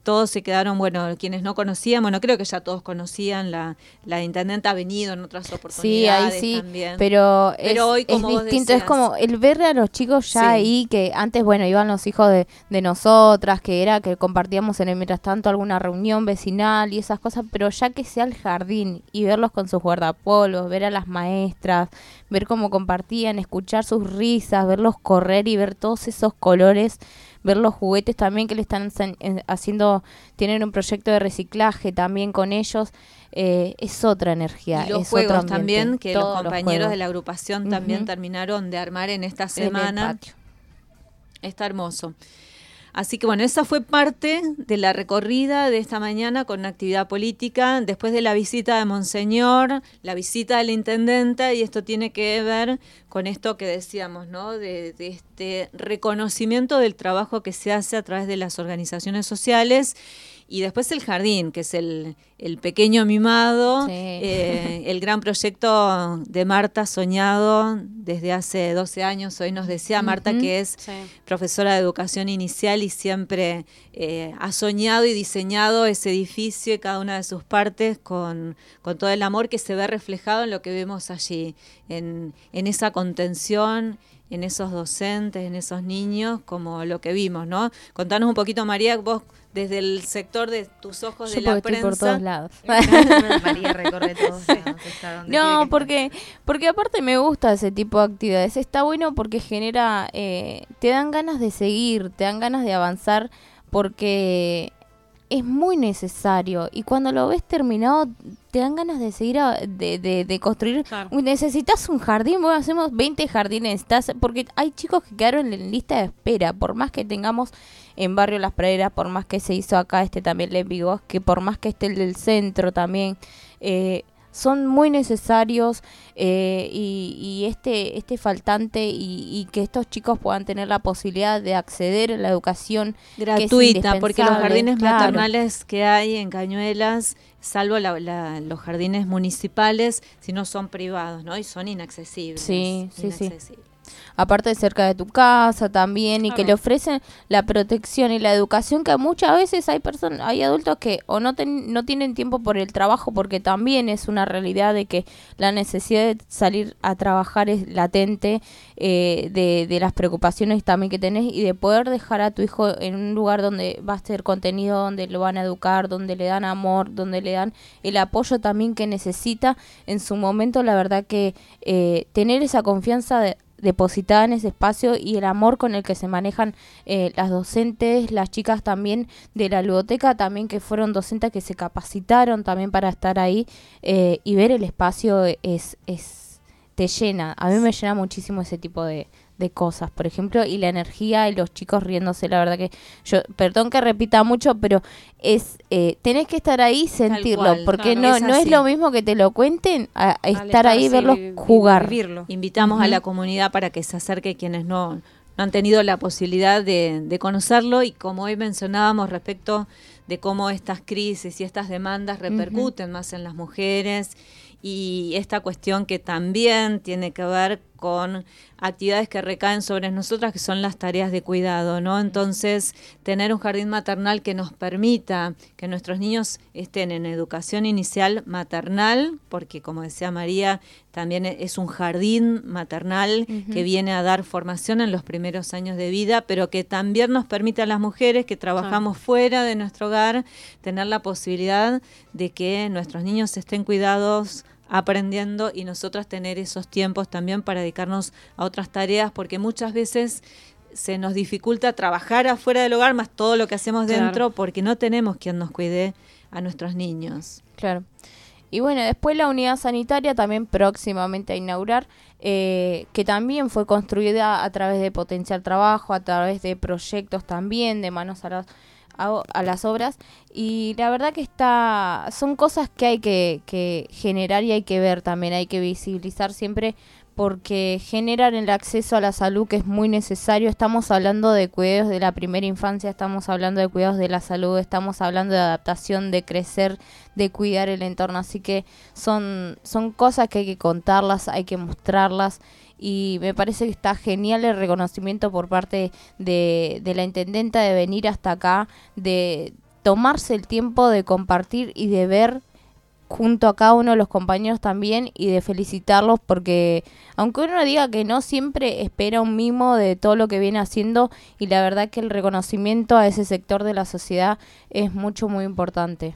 todos se quedaron, bueno, quienes no conocían, bueno, creo que ya todos conocían, la, la intendente ha venido en otras oportunidades sí, ahí sí, también. Pero, es, hoy, como distinto, es como el ver a los chicos ya ahí, que antes, bueno, iban los hijos de, de nosotras, que era que compartíamos en el mientras tanto alguna reunión vecinal y esas cosas, pero ya que sea el jardín y verlos con sus guardapolvos, ver a las maestras, ver cómo compartían, escuchar sus risas, verlos correr y ver todos esos colores ver los juguetes también que le están haciendo, tienen un proyecto de reciclaje también con ellos, eh, es otra energía. Y los juegos también, que los compañeros de la agrupación también terminaron de armar en esta semana. Está hermoso. Así que bueno, esa fue parte de la recorrida de esta mañana con actividad política, después de la visita de Monseñor, la visita del intendente, y esto tiene que ver con esto que decíamos, ¿no? De, de este reconocimiento del trabajo que se hace a través de las organizaciones sociales y después el jardín, que es el, el pequeño mimado, Sí. eh, el gran proyecto de Marta soñado desde hace 12 años. Hoy nos decía Marta que es Sí. profesora de educación inicial y siempre eh, ha soñado y diseñado ese edificio y cada una de sus partes con, con todo el amor que se ve reflejado en lo que vemos allí, en, en esa contención, en esos docentes, en esos niños, como lo que vimos, ¿no? Contanos un poquito, María, vos desde el sector de tus ojos Yo de la estoy por prensa. todos lados. *laughs* *laughs* María recorre todos lados, está donde tiene No, que porque, porque aparte me gusta ese tipo de actividades. Está bueno porque genera, eh, te dan ganas de seguir, te dan ganas de avanzar, porque es muy necesario. Y cuando lo ves terminado, te dan ganas de seguir, a- de, de, de construir. Claro. Necesitas un jardín, bueno, hacemos 20 jardines, estás, porque hay chicos que quedaron en lista de espera, por más que tengamos en Barrio Las Praderas, por más que se hizo acá este también Le Vigos, que por más que esté el del centro también, eh, son muy necesarios eh, y, y este este faltante y, y que estos chicos puedan tener la posibilidad de acceder a la educación gratuita, porque los jardines claro. maternales que hay en Cañuelas, salvo la- la- los jardines municipales, si no son privados, ¿no? Y son inaccesibles. Sí, sí, sí. Aparte de cerca de tu casa también y que le ofrecen la protección y la educación que muchas veces hay personas hay adultos que o no ten- no tienen tiempo por el trabajo porque también es una realidad de que la necesidad de salir a trabajar es latente eh, de, de las preocupaciones también que tenés y de poder dejar a tu hijo en un lugar donde va a ser contenido donde lo van a educar donde le dan amor donde le dan el apoyo también que necesita en su momento. La verdad que eh, tener esa confianza de, depositada en ese espacio y el amor con el que se manejan eh, las docentes, las chicas también de la ludoteca, también que fueron docentes que se capacitaron también para estar ahí eh, y ver el espacio es, es te llena, a mí me llena muchísimo ese tipo de, de cosas, por ejemplo, y la energía y los chicos riéndose, la verdad que yo, perdón que repita mucho, pero es, eh, tenés que estar ahí y sentirlo, cual, porque claro, no, es no es lo mismo que te lo cuenten a, estar ahí verlos jugar. Vivirlo. Invitamos a la comunidad para que se acerque quienes no, no han tenido la posibilidad de, de conocerlo y como hoy mencionábamos respecto de cómo estas crisis y estas demandas repercuten más en las mujeres y esta cuestión que también tiene que ver con actividades que recaen sobre nosotras, que son las tareas de cuidado, ¿no? Entonces, tener un jardín maternal que nos permita que nuestros niños estén en educación inicial maternal, porque como decía María, también e- es un jardín maternal que viene a dar formación en los primeros años de vida, pero que también nos permite a las mujeres que trabajamos fuera de nuestro hogar tener la posibilidad de que nuestros niños estén cuidados aprendiendo y nosotras tener esos tiempos también para dedicarnos a otras tareas, porque muchas veces se nos dificulta trabajar afuera del hogar más todo lo que hacemos Claro. dentro porque no tenemos quien nos cuide a nuestros niños. Claro. Y bueno, después la unidad sanitaria también próximamente a inaugurar, eh, que también fue construida a través de potencial trabajo, a través de proyectos también, de manos a las, a, las obras. Y la verdad que está, son cosas que hay que, que generar y hay que ver también, hay que visibilizar siempre porque generan el acceso a la salud que es muy necesario. Estamos hablando de cuidados de la primera infancia, estamos hablando de cuidados de la salud, estamos hablando de adaptación, de crecer, de cuidar el entorno. Así que son, son cosas que hay que contarlas, hay que mostrarlas. Y me parece que está genial el reconocimiento por parte de, la intendenta de venir hasta acá, de tomarse el tiempo de compartir y de ver junto a cada uno de los compañeros también y de felicitarlos porque aunque uno diga que no siempre espera un mimo de todo lo que viene haciendo y la verdad que el reconocimiento a ese sector de la sociedad es mucho muy importante.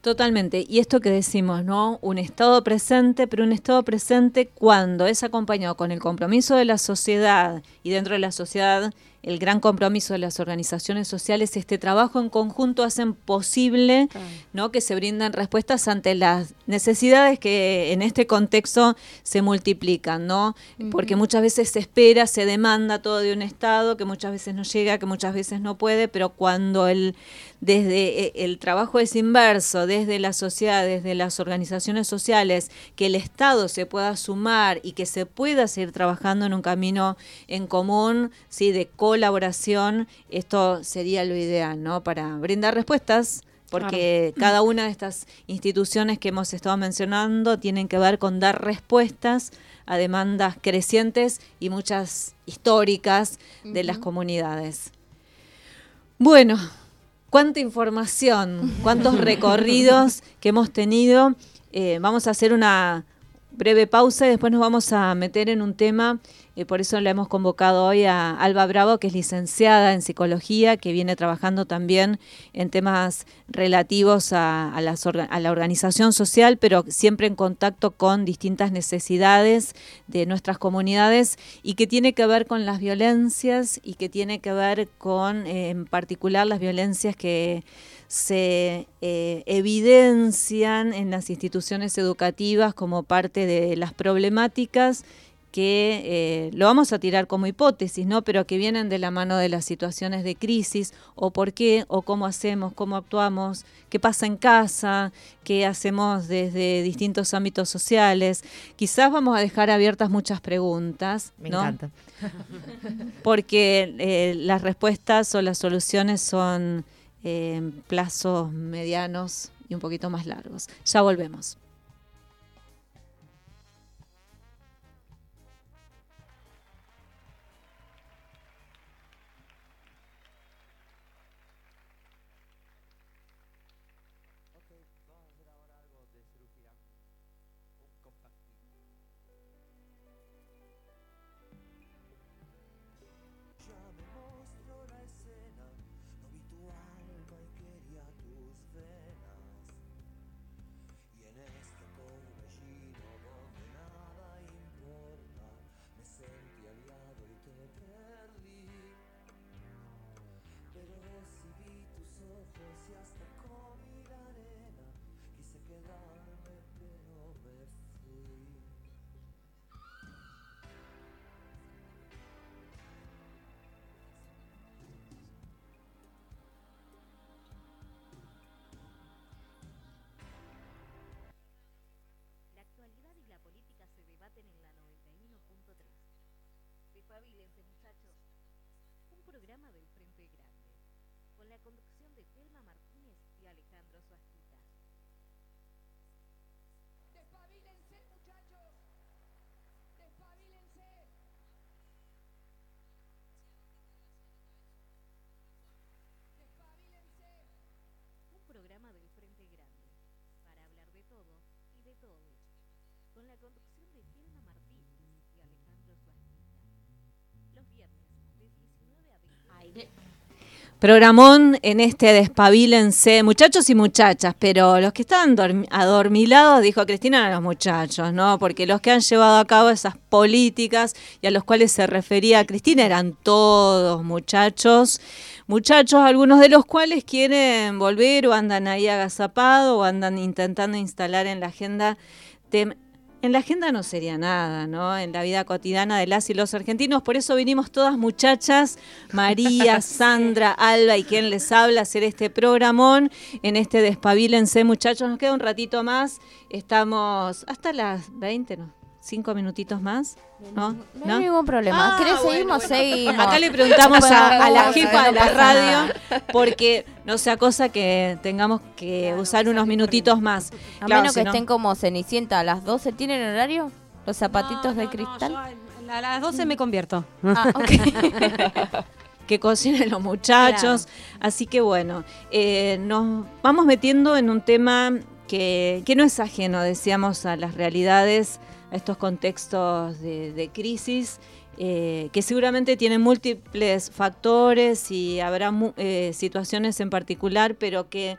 Totalmente. Y esto que decimos, ¿no? Un Estado presente, pero un Estado presente cuando es acompañado con el compromiso de la sociedad y dentro de la sociedad el gran compromiso de las organizaciones sociales, este trabajo en conjunto hacen posible ¿no? que se brindan respuestas ante las necesidades que en este contexto se multiplican, ¿no? Porque muchas veces se espera, se demanda todo de un Estado, que muchas veces no llega, que muchas veces no puede, pero cuando el desde eh, el trabajo es inverso, desde la sociedad, desde las organizaciones sociales, que el Estado se pueda sumar y que se pueda seguir trabajando en un camino en común, ¿sí? de colaboración, esto sería lo ideal, ¿no? Para brindar respuestas porque cada una de estas instituciones que hemos estado mencionando tienen que ver con dar respuestas a demandas crecientes y muchas históricas de las comunidades. Bueno, cuánta información, cuántos *laughs* recorridos que hemos tenido. Eh, vamos a hacer una breve pausa y después nos vamos a meter en un tema eh, por eso le hemos convocado hoy a Alba Bravo, que es licenciada en psicología, que viene trabajando también en temas relativos a, la organización social, pero siempre en contacto con distintas necesidades de nuestras comunidades y que tiene que ver con las violencias y que tiene que ver con, eh, en particular, las violencias que se eh, evidencian en las instituciones educativas como parte de las problemáticas que eh, lo vamos a tirar como hipótesis, ¿no? Pero que vienen de la mano de las situaciones de crisis, o por qué, o cómo hacemos, cómo actuamos, qué pasa en casa, qué hacemos desde distintos ámbitos sociales. Quizás vamos a dejar abiertas muchas preguntas, Me encanta. Porque eh, las respuestas o las soluciones son eh, plazos medianos y un poquito más largos. Ya volvemos. La conducción de Martínez y Alejandro. Los viernes, de 19 a 20 Programón en este despabilense, muchachos y muchachas, pero los que dormi- adormilados, dijo Cristina, eran los muchachos, ¿no? Porque los que han llevado a cabo esas políticas y a los cuales se refería Cristina eran todos muchachos, muchachos, algunos de los cuales quieren volver o andan ahí agazapados o andan intentando instalar en la agenda en la agenda no sería nada, ¿no? En la vida cotidiana de las y los argentinos. Por eso vinimos todas muchachas, María, *laughs* Sandra, Alba y quien les habla, a hacer este programón en este Despabilense, muchachos. Nos queda un ratito más. Estamos hasta las 20, ¿no? Cinco minutitos más, ¿no? No, hay ningún problema. Ah, ¿Querés bueno, seguimos? bueno. Seguimos. Acá le preguntamos a, a la jefa de la radio porque no sea cosa que tengamos que usar unos minutitos más. A Claro, menos que estén como Cenicienta a las 12. ¿Tienen horario? ¿Los zapatitos No, de cristal? yo a las 12 me convierto. Ah, *laughs* ok. *laughs* que cocinen los muchachos. Así que bueno, eh, nos vamos metiendo en un tema que, que no es ajeno, decíamos, a las realidades, a estos contextos de, crisis. eh, que seguramente tienen múltiples factores y habrá eh, situaciones en particular, pero que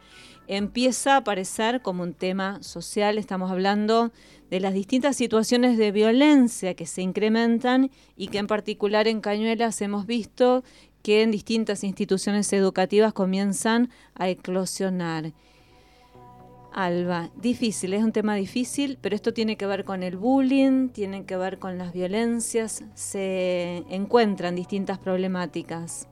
empieza a aparecer como un tema social. Estamos hablando de las distintas situaciones de violencia que se incrementan y que en particular en Cañuelas hemos visto que en distintas instituciones educativas comienzan a eclosionar. Alba, difícil, es un tema difícil, pero esto tiene que ver con el bullying, tiene que ver con las violencias, se encuentran distintas problemáticas.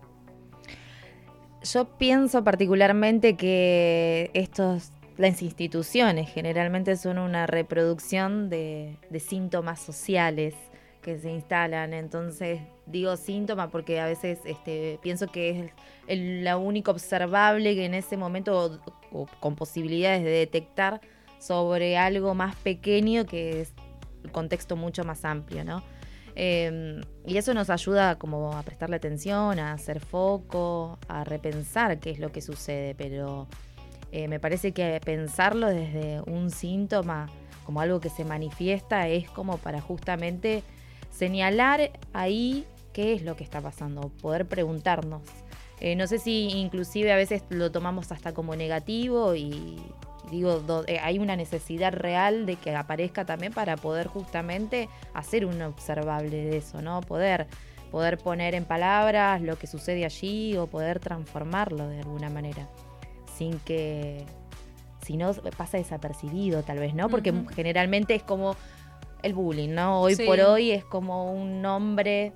Yo pienso particularmente que estos, las instituciones generalmente son una reproducción de, de síntomas sociales que se instalan. Entonces digo síntoma porque a veces este, pienso que es el, la única observable que en ese momento o, con posibilidades de detectar sobre algo más pequeño que es el contexto mucho más amplio, ¿no? Eh, y eso nos ayuda como a prestarle atención, a hacer foco, a repensar qué es lo que sucede, pero eh, me parece que pensarlo desde un síntoma como algo que se manifiesta es como para justamente señalar ahí qué es lo que está pasando, poder preguntarnos. Eh, no sé si inclusive a veces lo tomamos hasta como negativo y digo, eh, hay una necesidad real de que aparezca también para poder justamente hacer un observable de eso, ¿no? Poder, poder poner en palabras lo que sucede allí o poder transformarlo de alguna manera, sin que, si no, pasa desapercibido tal vez, ¿no? Porque generalmente es como el bullying, ¿no? Hoy por hoy es como un nombre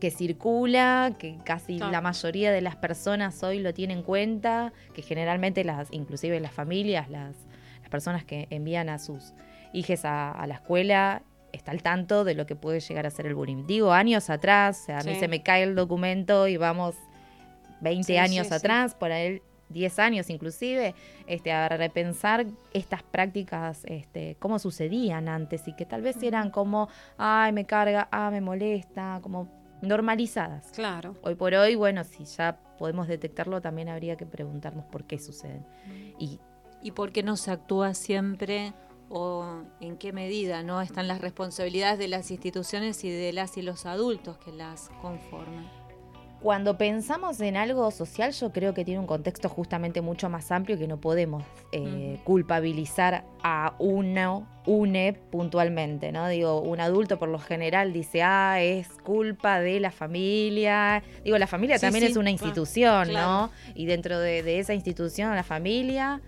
que circula, que casi la mayoría de las personas hoy lo tienen en cuenta, que generalmente las, inclusive las familias, las, personas que envían a sus hijos a, la escuela, está al tanto de lo que puede llegar a ser el bullying. Digo, años atrás, a mí se me cae el documento y vamos 20 años atrás, por ahí 10 años inclusive, este, a repensar estas prácticas, este, cómo sucedían antes y que tal vez eran como, ay, me carga, ah, me molesta, como normalizadas. Claro. Hoy por hoy, bueno, si ya podemos detectarlo, también habría que preguntarnos por qué suceden. Y, ¿Y por qué no se actúa siempre o en qué medida no están las responsabilidades de las instituciones y de las y los adultos que las conforman? Cuando pensamos en algo social, yo creo que tiene un contexto justamente mucho más amplio que no podemos eh, culpabilizar a uno, une puntualmente, ¿no? Digo, un adulto por lo general dice, ah, es culpa de la familia. Digo, la familia también es una institución, ¿no? Y dentro de, esa institución, la familia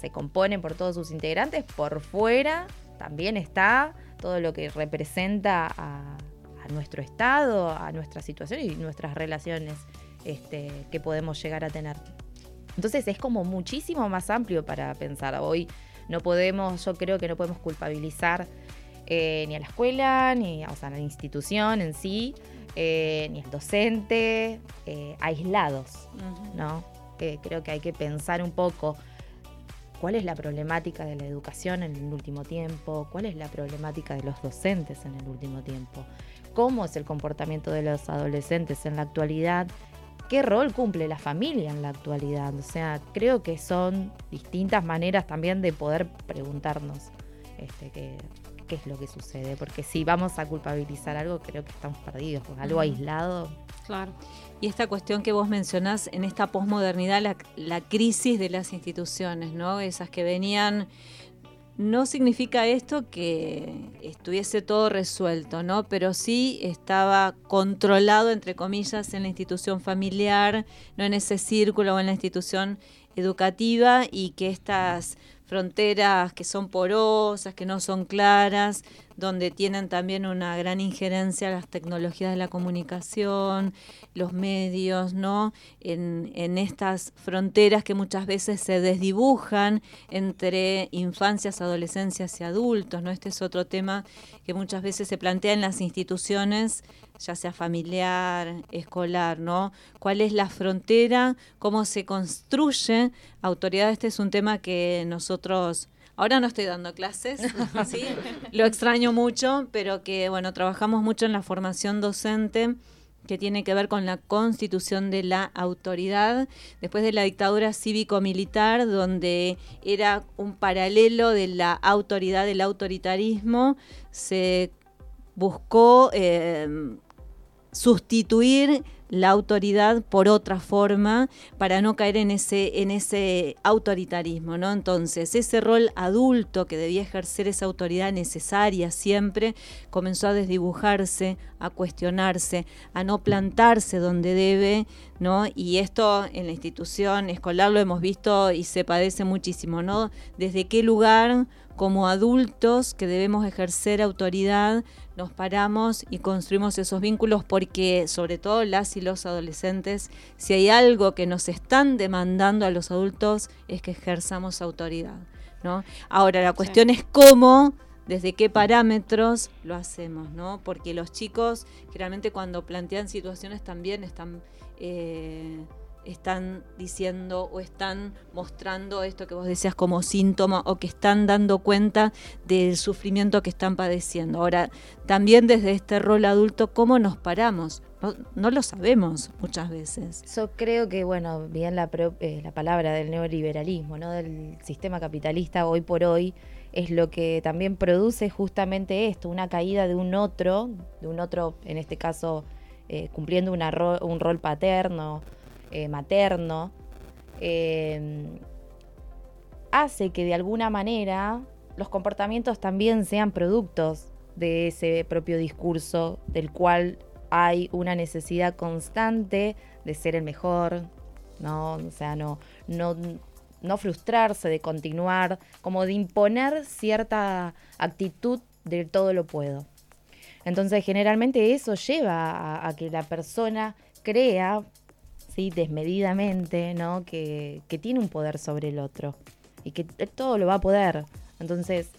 se compone por todos sus integrantes. Por fuera también está todo lo que representa a nuestro estado, a nuestra situación y nuestras relaciones este, que podemos llegar a tener. Entonces es como muchísimo más amplio para pensar. Hoy no podemos, yo creo que no podemos culpabilizar eh, ni a la escuela, ni a la institución en sí, eh, ni al docente, eh, aislados, ¿no? creo que hay que pensar un poco cuál es la problemática de la educación en el último tiempo, cuál es la problemática de los docentes en el último tiempo cómo es el comportamiento de los adolescentes en la actualidad, qué rol cumple la familia en la actualidad. O sea, creo que son distintas maneras también de poder preguntarnos este, qué, es lo que sucede. Porque si vamos a culpabilizar algo, creo que estamos perdidos, algo aislado. Claro. Y esta cuestión que vos mencionás en esta posmodernidad, la, la crisis de las instituciones, ¿no? Esas que venían no significa esto que estuviese todo resuelto, ¿no? Pero sí estaba controlado, entre comillas, en la institución familiar, no en ese círculo o en la institución educativa y que estas fronteras que son porosas, que no son claras, donde tienen también una gran injerencia las tecnologías de la comunicación, los medios, ¿no? En, en estas fronteras que muchas veces se desdibujan entre infancias, adolescencias y adultos, ¿no? Este es otro tema que muchas veces se plantea en las instituciones ya sea familiar, escolar, ¿no? ¿Cuál es la frontera? ¿Cómo se construye autoridad? Este es un tema que nosotros ahora no estoy dando clases, *laughs* ¿sí? lo extraño mucho, pero que bueno, trabajamos mucho en la formación docente que tiene que ver con la constitución de la autoridad, después de la dictadura cívico-militar, donde era un paralelo de la autoridad, del autoritarismo, se buscó eh, sustituir la autoridad por otra forma para no caer en ese, en ese autoritarismo, ¿no? Entonces, ese rol adulto que debía ejercer esa autoridad necesaria siempre comenzó a desdibujarse, a cuestionarse, a no plantarse donde debe, ¿no? Y esto en la institución escolar lo hemos visto y se padece muchísimo, ¿no? Desde qué lugar como adultos que debemos ejercer autoridad, nos paramos y construimos esos vínculos porque sobre todo las y los adolescentes, si hay algo que nos están demandando a los adultos es que ejerzamos autoridad. ¿no? Ahora, la cuestión es cómo, desde qué parámetros lo hacemos, ¿no? porque los chicos generalmente cuando plantean situaciones también están... Eh, están diciendo o están mostrando esto que vos decías como síntoma o que están dando cuenta del sufrimiento que están padeciendo. Ahora, también desde este rol adulto, ¿cómo nos paramos? No, lo sabemos muchas veces. Yo creo que, bueno, bien la, eh, la palabra del neoliberalismo, ¿no? del sistema capitalista hoy por hoy, es lo que también produce justamente esto, una caída de un otro, de un otro, en este caso, eh, cumpliendo una un rol paterno eh, materno, eh, hace que de alguna manera los comportamientos también sean productos de ese propio discurso del cual hay una necesidad constante de ser el mejor, ¿no? O sea, no, no, no frustrarse, de continuar, como de imponer cierta actitud de todo lo puedo. Entonces, generalmente eso lleva a que la persona crea desmedidamente, ¿no? Que, tiene un poder sobre el otro y que todo lo va a poder. Entonces,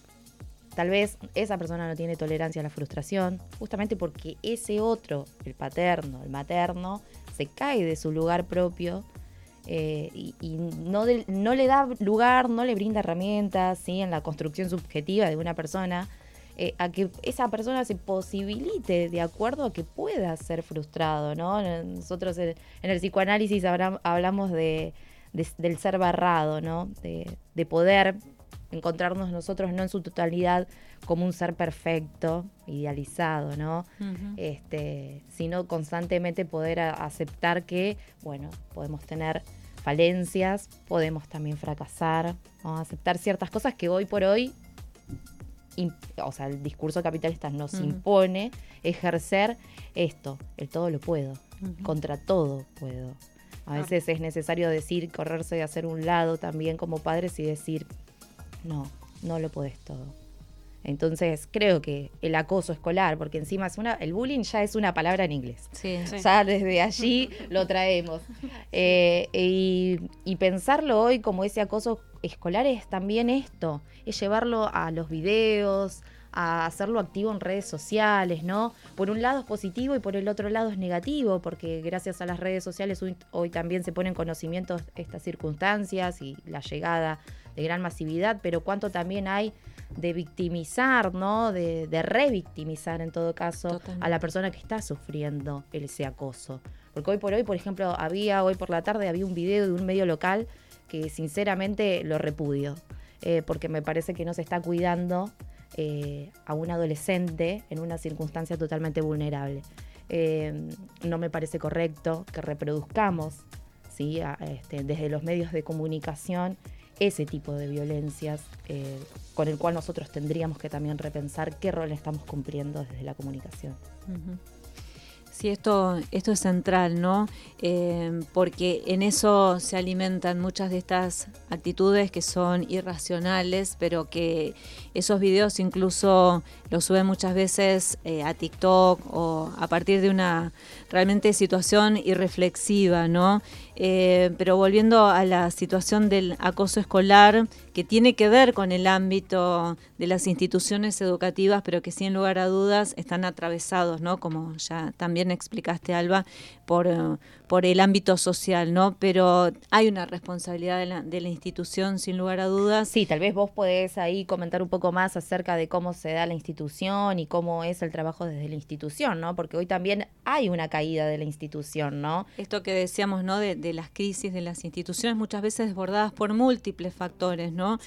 tal vez esa persona no tiene tolerancia a la frustración, justamente porque ese otro, el paterno, el materno, se cae de su lugar propio eh, y, no, no, le da lugar, no le brinda herramientas ¿sí? en la construcción subjetiva de una persona eh, a que esa persona se posibilite de acuerdo a que pueda ser frustrado, ¿no? Nosotros en, el psicoanálisis hablamos de, del ser barrado, ¿no? De, poder encontrarnos nosotros no en su totalidad como un ser perfecto, idealizado, ¿no? este, sino constantemente poder aceptar que, bueno, podemos tener falencias, podemos también fracasar, aceptar ciertas cosas que hoy por hoy o sea, el discurso capitalista nos impone ejercer esto, el todo lo puedo, contra todo puedo. A ah. veces es necesario decir, correrse de hacer un lado también como padres y decir, no, no lo puedes todo. Entonces creo que el acoso escolar, porque encima es una, el bullying ya es una palabra en inglés. Sí, Ya desde allí lo traemos. *laughs* Eh, y, y, pensarlo hoy como ese acoso escolar es también esto, es llevarlo a los videos, a hacerlo activo en redes sociales, ¿no? Por un lado es positivo y por el otro lado es negativo, porque gracias a las redes sociales hoy, también se ponen conocimientos estas circunstancias y la llegada de gran masividad, pero cuánto también hay de victimizar, ¿no? De, revictimizar en todo caso a la persona que está sufriendo ese acoso. Porque hoy por hoy, por ejemplo, había, hoy por la tarde había un video de un medio local que sinceramente lo repudio, eh, porque me parece que no se está cuidando eh, a un adolescente en una circunstancia totalmente vulnerable. Eh, no me parece correcto que reproduzcamos ¿sí? Este, desde los medios de comunicación ese tipo de violencias con el cual nosotros tendríamos que también repensar qué rol estamos cumpliendo desde la comunicación. Sí, esto, esto es central, ¿no? Eh, porque en eso se alimentan muchas de estas actitudes que son irracionales, pero que esos videos incluso los suben muchas veces eh, a TikTok o a partir de una realmente situación irreflexiva, ¿no? Eh, pero volviendo a la situación del acoso escolar, que tiene que ver con el ámbito de las instituciones educativas, pero que sin lugar a dudas están atravesados, ¿no? Como ya también explicaste, Alba, por, por el ámbito social, ¿no? Pero hay una responsabilidad de la, de la, institución, sin lugar a dudas. Sí, tal vez vos podés ahí comentar un poco más acerca de cómo se da la institución y cómo es el trabajo desde la institución, ¿no? Porque hoy también hay una caída de la institución, ¿no? Esto que decíamos, ¿no? De, de las crisis de las instituciones, muchas veces desbordadas por múltiples factores, ¿no? ¿no?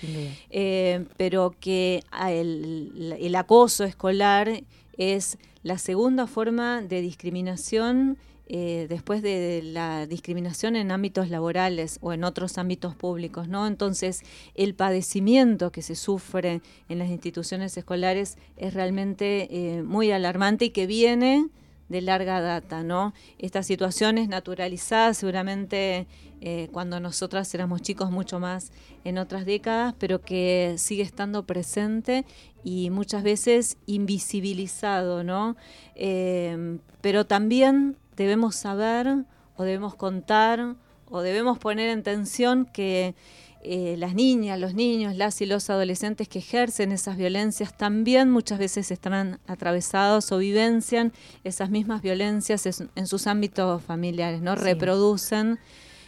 Eh, pero que el, el acoso escolar es la segunda forma de discriminación eh, después de la discriminación en ámbitos laborales o en otros ámbitos públicos, ¿no? Entonces, el padecimiento que se sufre en las instituciones escolares es realmente eh, muy alarmante y que viene de larga data, ¿no? Esta situación es naturalizada seguramente eh, cuando nosotras éramos chicos mucho más en otras décadas, pero que sigue estando presente y muchas veces invisibilizado, ¿no? pero también debemos saber o debemos contar o debemos poner en tensión que eh, las niñas, los niños, las y los adolescentes que ejercen esas violencias también muchas veces están atravesados o vivencian esas mismas violencias en sus ámbitos familiares, ¿no? Reproducen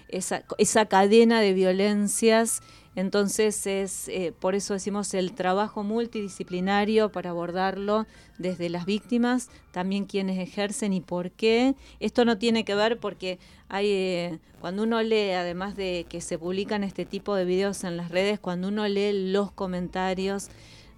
esa, esa cadena de violencias entonces es eh, por eso decimos el trabajo multidisciplinario para abordarlo desde las víctimas, también quienes ejercen y por qué. Esto no tiene que ver porque hay eh, cuando uno lee, además de que se publican este tipo de videos en las redes, cuando uno lee los comentarios,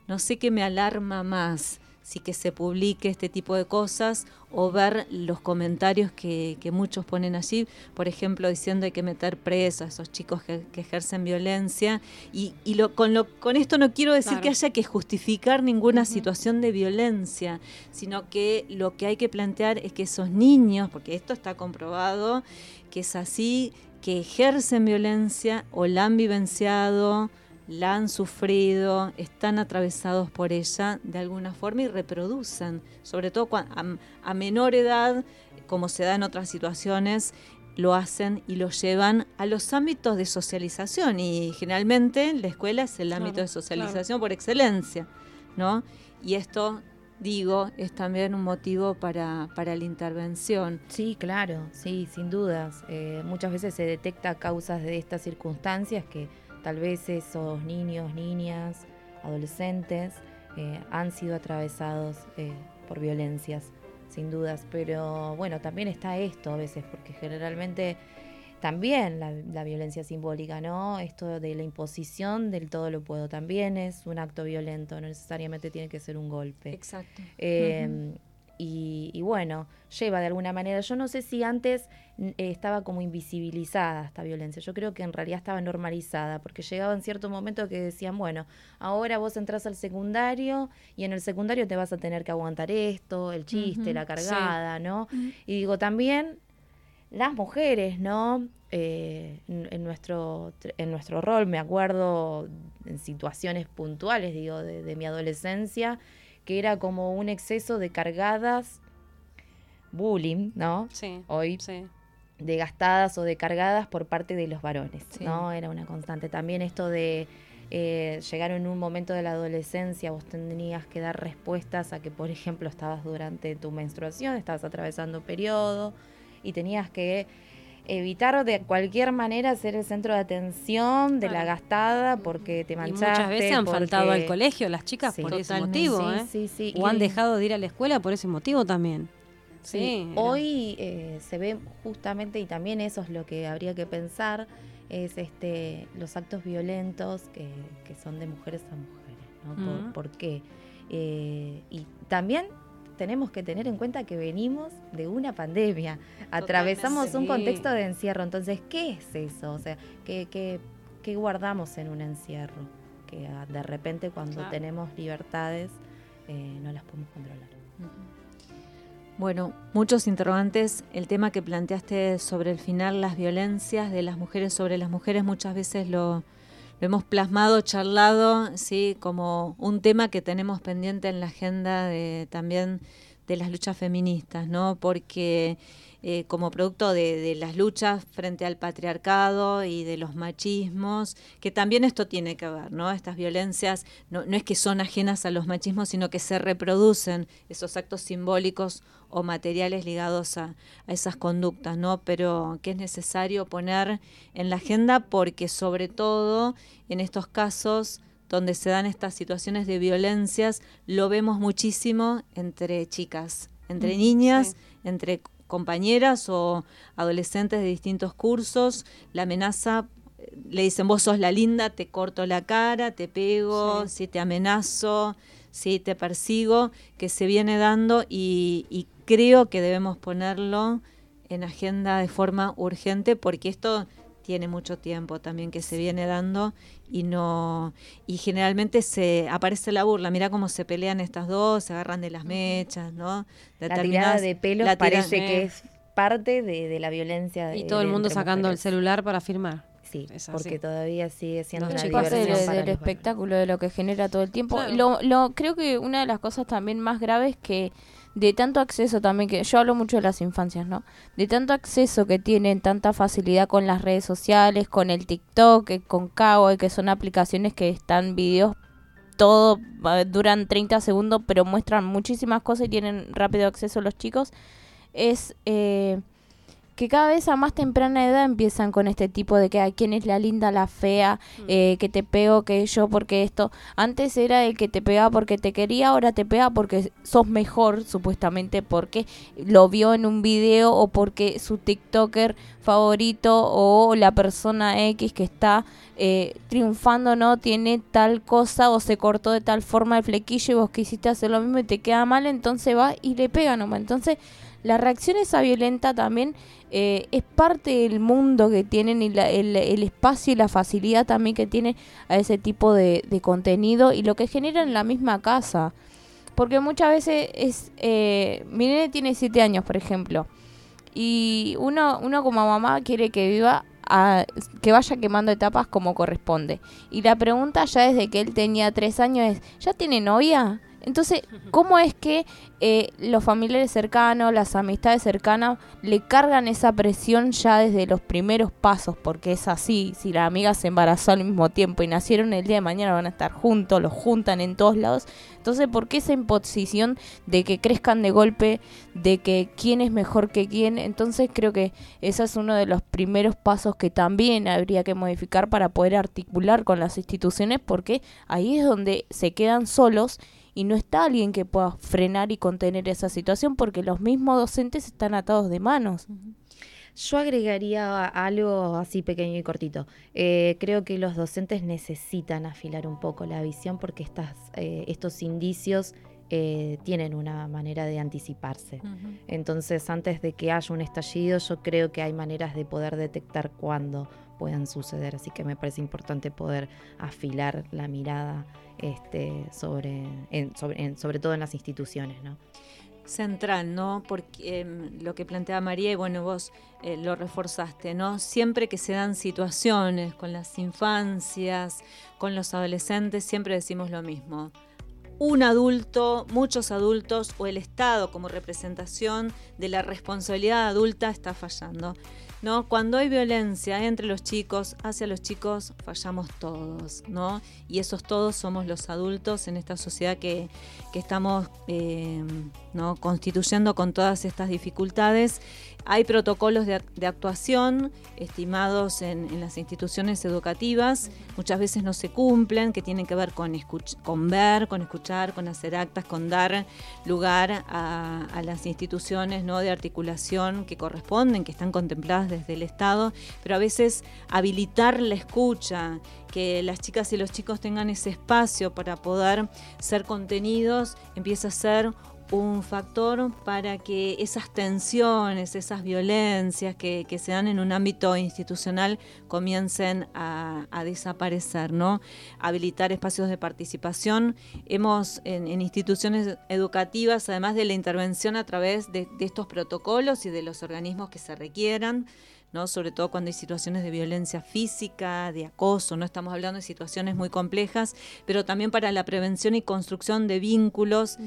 no sé qué me alarma más sí que se publique este tipo de cosas o ver los comentarios que, muchos ponen allí, por ejemplo, diciendo hay que meter presos a esos chicos que, ejercen violencia. Y, y lo, con, lo, con esto no quiero decir que haya que justificar ninguna situación de violencia, sino que lo que hay que plantear es que esos niños, porque esto está comprobado, que es así, que ejercen violencia o la han vivenciado, la han sufrido, están atravesados por ella de alguna forma y reproducen, sobre todo a, menor edad, como se da en otras situaciones, lo hacen y lo llevan a los ámbitos de socialización y generalmente la escuela es el ámbito de socialización por excelencia, ¿no? Y esto digo, es también un motivo para, para la intervención. Sí, claro, sí, sin dudas. Eh, muchas veces se detecta causas de estas circunstancias que Tal vez esos niños, niñas, adolescentes eh, han sido atravesados eh, por violencias, sin dudas. Pero bueno, también está esto a veces, porque generalmente también la, violencia simbólica, ¿no? Esto de la imposición del todo lo puedo también es un acto violento, no necesariamente tiene que ser un golpe. Exacto. Eh, y, bueno, lleva de alguna manera. Yo no sé si antes eh, estaba como invisibilizada esta violencia. Yo creo que en realidad estaba normalizada, porque llegaba en cierto momento que decían, bueno, ahora vos entras al secundario y en el secundario te vas a tener que aguantar esto, el chiste, la cargada, ¿no? Y digo, también las mujeres, ¿no? Eh, en, nuestro, en nuestro rol, me acuerdo en situaciones puntuales, digo, de mi adolescencia que era como un exceso de cargadas, bullying, ¿no? Sí. Hoy. Sí. De gastadas o de cargadas por parte de los varones, ¿no? Era una constante. También esto de eh, llegar en un momento de la adolescencia, vos tenías que dar respuestas a que, por ejemplo, estabas durante tu menstruación, estabas atravesando periodo y tenías que evitar de cualquier manera ser el centro de atención de la gastada porque te manchaste. Y muchas veces han faltado al colegio las chicas por ese motivo, ¿eh? O han dejado de ir a la escuela por ese motivo también. Sí, hoy eh, se ve justamente, y también eso es lo que habría que pensar, es este los actos violentos que, que son de mujeres a mujeres, ¿no? ¿Por, qué? Eh, y también tenemos que tener en cuenta que venimos de una pandemia, atravesamos un contexto de encierro, entonces, ¿qué es eso? O sea, ¿qué, qué, qué guardamos en un encierro? Que ah, de repente cuando tenemos libertades eh, no las podemos controlar. Bueno, muchos interrogantes. El tema que planteaste sobre el final, las violencias de las mujeres sobre las mujeres, muchas veces lo, lo hemos plasmado, charlado, sí, como un tema que tenemos pendiente en la agenda de, también de las luchas feministas, ¿no? Porque eh, como producto de, las luchas frente al patriarcado y de los machismos, que también esto tiene que ver, ¿no? Estas violencias no, no es que son ajenas a los machismos, sino que se reproducen esos actos simbólicos o materiales ligados a, a esas conductas, ¿no? Pero que es necesario poner en la agenda porque sobre todo en estos casos donde se dan estas situaciones de violencias, lo vemos muchísimo entre chicas, entre niñas, entre compañeras o adolescentes de distintos cursos, la amenaza le dicen vos sos la linda, te corto la cara, te pego, Sí. si te amenazo, si te persigo, que se viene dando y, y creo que debemos ponerlo en agenda de forma urgente porque esto tiene mucho tiempo también que se viene dando y no y generalmente se aparece la burla mira cómo se pelean estas dos se agarran de las mechas no La tirada de pelos tira- parece eh. que es parte de, de la violencia. de- Y todo el mundo sacando el celular para filmar. Sí, Es así. porque todavía sigue siendo Los una Es chicos parte diversión de- para del los varones. espectáculo, de lo que genera todo el tiempo. Claro. Lo, lo, creo que una de las cosas también más graves que de tanto acceso también, que yo hablo mucho de las infancias, ¿no? De tanto acceso que tienen, tanta facilidad con las redes sociales, con el TikTok, con Kawaii, que son aplicaciones que están videos todo duran 30 segundos, pero muestran muchísimas cosas y tienen rápido acceso los chicos, es eh, que cada vez a más temprana edad empiezan con este tipo de que a quién es la linda, la fea, eh, que te pego, que yo, porque esto. Antes era el que te pegaba porque te quería, ahora te pega porque sos mejor, supuestamente, porque lo vio en un video o porque su TikToker favorito o la persona X que está eh, triunfando, ¿no? Tiene tal cosa o se cortó de tal forma el flequillo y vos quisiste hacer lo mismo y te queda mal, entonces va y le pega nomás. Entonces, la reacción esa violenta también eh, es parte del mundo que tienen y la- el, el espacio y la facilidad también que tienen a ese tipo de, contenido y lo que genera en la misma casa. Porque muchas veces es... Eh, mi nene tiene siete años, por ejemplo. Y uno, uno como mamá quiere que viva, a- que vaya quemando etapas como corresponde. Y la pregunta ya desde que él tenía tres años es, ¿ya tiene novia? Entonces, ¿cómo es que eh, los familiares cercanos, las amistades cercanas, le cargan esa presión ya desde los primeros pasos? Porque es así, si la amiga se embarazó al mismo tiempo y nacieron el día de mañana van a estar juntos, los juntan en todos lados. Entonces, ¿por qué esa imposición de que crezcan de golpe, de que quién es mejor que quién? Entonces, creo que ese es uno de los primeros pasos que también habría que modificar para poder articular con las instituciones, porque ahí es donde se quedan solos y no está alguien que pueda frenar y contener esa situación porque los mismos docentes están atados de manos. Yo agregaría algo así pequeño y cortito. Eh, creo que los docentes necesitan afilar un poco la visión porque estas, eh, estos indicios eh, tienen una manera de anticiparse. Entonces, antes de que haya un estallido, yo creo que hay maneras de poder detectar cuándo puedan suceder. Así que me parece importante poder afilar la mirada este, sobre, sobre todo en las instituciones, ¿no? central, ¿no? Porque em, lo que planteaba María, y bueno, vos eh, lo reforzaste, ¿no? Siempre que se dan situaciones con las infancias, con los adolescentes, siempre decimos lo mismo. Un adulto, muchos adultos o el Estado como representación de la responsabilidad adulta está fallando. ¿No? Cuando hay violencia entre los chicos, hacia los chicos, fallamos todos, ¿no? Y esos todos somos los adultos en esta sociedad que, que estamos eh, ¿no? constituyendo con todas estas dificultades. Hay protocolos de, de actuación estimados en, las instituciones educativas, muchas veces no se cumplen, que tienen que ver con, escuch con ver, con escuchar, con hacer actas, con dar lugar a, a las instituciones ¿no? de articulación que corresponden, que están contempladas desde el Estado, pero a veces habilitar la escucha, que las chicas y los chicos tengan ese espacio para poder ser contenidos, empieza a ser un factor para que esas tensiones, esas violencias que, que, se dan en un ámbito institucional comiencen a, desaparecer, ¿no? Habilitar espacios de participación. Hemos en, instituciones educativas, además de la intervención a través de, estos protocolos y de los organismos que se requieran, ¿no? sobre todo cuando hay situaciones de violencia física, de acoso, no estamos hablando de situaciones muy complejas, pero también para la prevención y construcción de vínculos.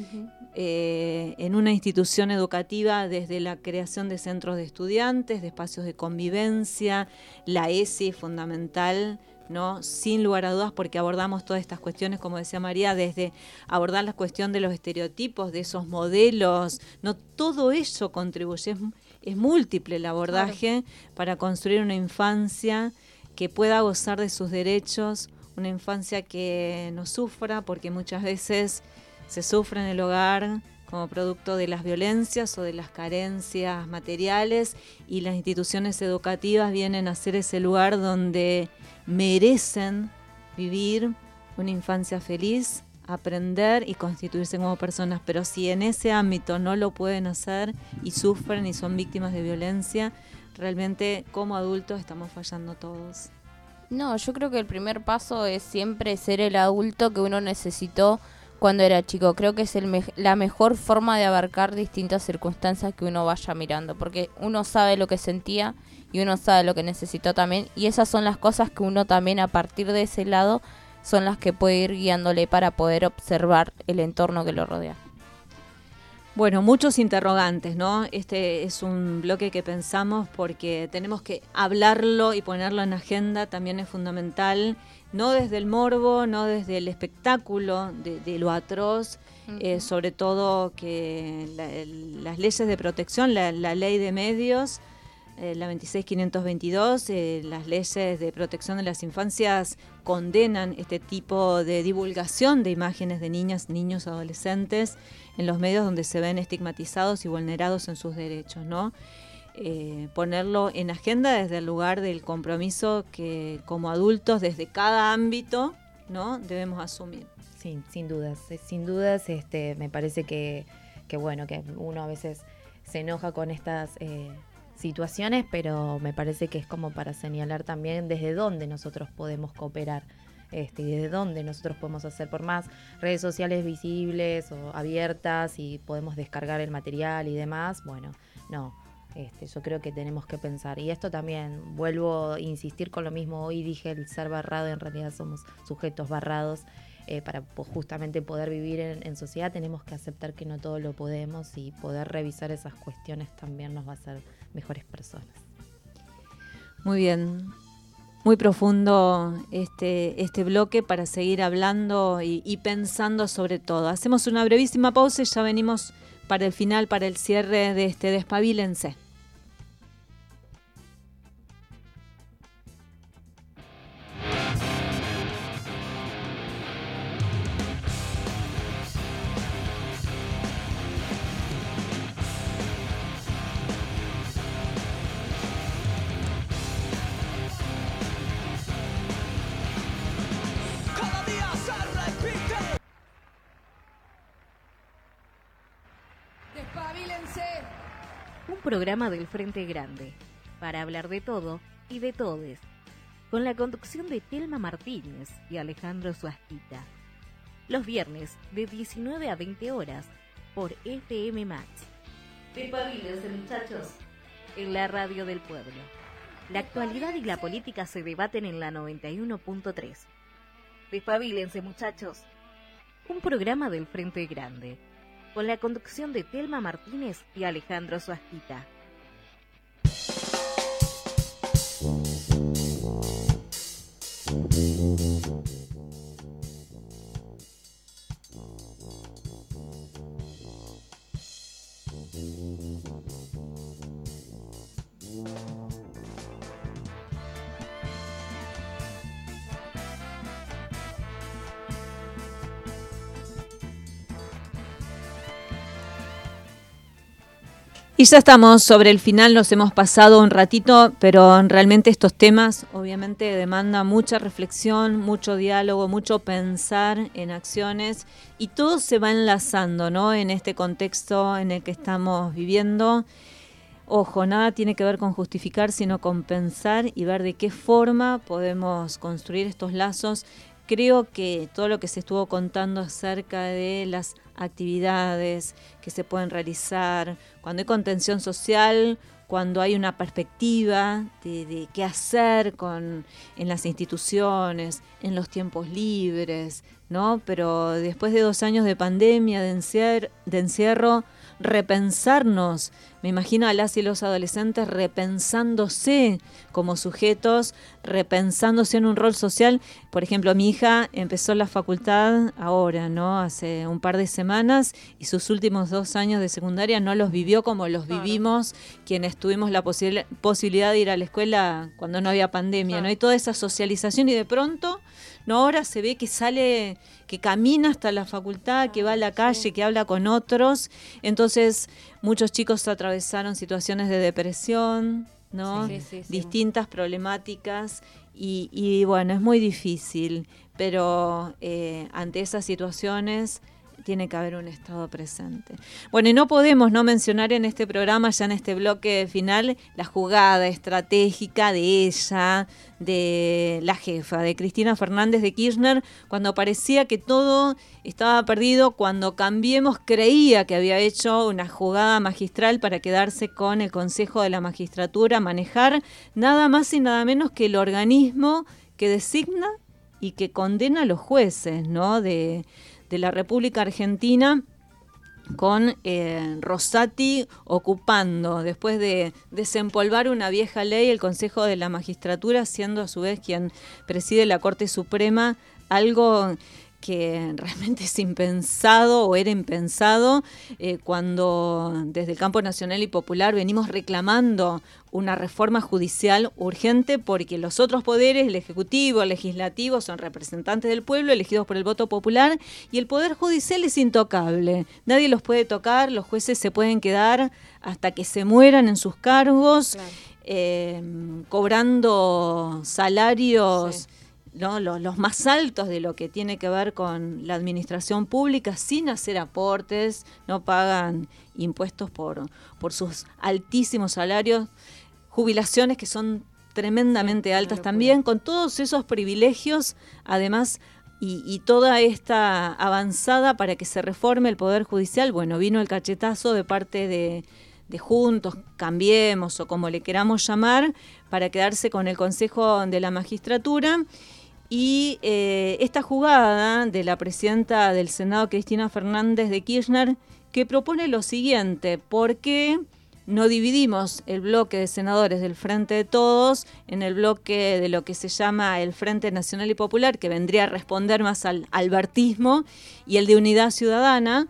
Eh, en una institución educativa desde la creación de centros de estudiantes, de espacios de convivencia, la ESI es fundamental. ¿no? Sin lugar a dudas, porque abordamos todas estas cuestiones, como decía María, desde abordar la cuestión de los estereotipos, de esos modelos, no todo eso contribuye, es, es múltiple el abordaje claro. para construir una infancia que pueda gozar de sus derechos, una infancia que no sufra, porque muchas veces se sufre en el hogar, como producto de las violencias o de las carencias materiales y las instituciones educativas vienen a ser ese lugar donde merecen vivir una infancia feliz, aprender y constituirse como personas, pero si en ese ámbito no lo pueden hacer y sufren y son víctimas de violencia, realmente como adultos estamos fallando todos. No, yo creo que el primer paso es siempre ser el adulto que uno necesitó cuando era chico. Creo que es el la mejor forma de abarcar distintas circunstancias que uno vaya mirando, porque uno sabe lo que sentía y uno sabe lo que necesitó también, y esas son las cosas que uno también a partir de ese lado son las que puede ir guiándole para poder observar el entorno que lo rodea. Bueno, muchos interrogantes, ¿no? Este es un bloque que pensamos porque tenemos que hablarlo y ponerlo en agenda, también es fundamental no desde el morbo, no desde el espectáculo de, lo atroz, eh, sobre todo que las leyes de protección, la, ley de medios, eh, la 26522, eh, las leyes de protección de las infancias condenan este tipo de divulgación de imágenes de niñas, niños, adolescentes en los medios donde se ven estigmatizados y vulnerados en sus derechos, ¿no? Eh, ponerlo en agenda desde el lugar del compromiso que como adultos desde cada ámbito no debemos asumir. Sí, sin dudas, sin dudas, este, me parece que, bueno, que uno a veces se enoja con estas eh, situaciones, pero me parece que es como para señalar también desde dónde nosotros podemos cooperar. Este, desde dónde nosotros podemos hacer por más redes sociales visibles o abiertas y podemos descargar el material y demás, bueno, no, este, yo creo que tenemos que pensar. Y esto también, vuelvo a insistir con lo mismo, hoy dije el ser barrado, en realidad somos sujetos barrados. Eh, para justamente poder vivir en, sociedad tenemos que aceptar que no todo lo podemos y poder revisar esas cuestiones también nos va a hacer mejores personas. Muy bien, muy profundo este, este bloque para seguir hablando y, y, pensando sobre todo. Hacemos una brevísima pausa y ya venimos para el final, para el cierre de este Despabilense. Programa del Frente Grande, para hablar de todo y de todes, con la conducción de Telma Martínez y Alejandro Suasquita. Los viernes de 19 a 20 horas por FM Max. Despabilense muchachos, en la radio del pueblo. La actualidad y la política se debaten en la 91.3. Despabilense muchachos, un programa del Frente Grande con la conducción de Telma Martínez y Alejandro Suasquita. Y ya estamos sobre el final, nos hemos pasado un ratito, pero realmente estos temas obviamente demandan mucha reflexión, mucho diálogo, mucho pensar en acciones y todo se va enlazando, ¿no? En este contexto en el que estamos viviendo. Ojo, nada tiene que ver con justificar, sino con pensar y ver de qué forma podemos construir estos lazos. Creo que todo lo que se estuvo contando acerca de las actividades que se pueden realizar, cuando hay contención social, cuando hay una perspectiva de, qué hacer con, en las instituciones, en los tiempos libres, ¿no? Pero después de dos años de pandemia, de, de encierro, repensarnos. Me imagino a las y los adolescentes repensándose como sujetos, repensándose en un rol social. Por ejemplo, mi hija empezó la facultad ahora, ¿no? Hace un par de semanas y sus últimos dos años de secundaria no los vivió como los vivimos quienes tuvimos la posibilidad de ir a la escuela cuando no había pandemia, ¿no? hay toda esa socialización y de pronto No, ahora se ve que sale, que camina hasta la facultad, que va a la calle, que habla con otros. Entonces, muchos chicos atravesaron situaciones de depresión, ¿no? Sí, sí, sí. Distintas problemáticas. Y, y, bueno, es muy difícil, pero eh, ante esas situaciones tiene que haber un Estado presente. Bueno, y no podemos no mencionar en este programa, ya en este bloque final, la jugada estratégica de ella, de la jefa, de Cristina Fernández de Kirchner, cuando parecía que todo estaba perdido, cuando Cambiemos creía que había hecho una jugada magistral para quedarse con el Consejo de la Magistratura, manejar nada más y nada menos que el organismo que designa y que condena a los jueces, ¿no? De, de la República Argentina con eh, Rosati ocupando, después de desempolvar una vieja ley, el Consejo de la Magistratura, siendo a su vez quien preside la Corte Suprema, algo que realmente es impensado o era impensado eh, cuando desde el campo nacional y popular venimos reclamando una reforma judicial urgente porque los otros poderes, el Ejecutivo, el Legislativo, son representantes del pueblo elegidos por el voto popular y el Poder Judicial es intocable. Nadie los puede tocar, los jueces se pueden quedar hasta que se mueran en sus cargos, Claro. eh, cobrando salarios. Sí. ¿No? los, los más altos de lo que tiene que ver con la administración pública sin hacer aportes, no pagan impuestos por, por sus altísimos salarios, jubilaciones que son tremendamente altas también, con todos esos privilegios, además, y, y toda esta avanzada para que se reforme el Poder Judicial, bueno, vino el cachetazo de parte de, de Juntos, Cambiemos o como le queramos llamar, para quedarse con el Consejo de la Magistratura. Y eh, esta jugada de la presidenta del Senado, Cristina Fernández de Kirchner, que propone lo siguiente, ¿por qué no dividimos el bloque de senadores del Frente de Todos en el bloque de lo que se llama el Frente Nacional y Popular, que vendría a responder más al albertismo, y el de Unidad Ciudadana?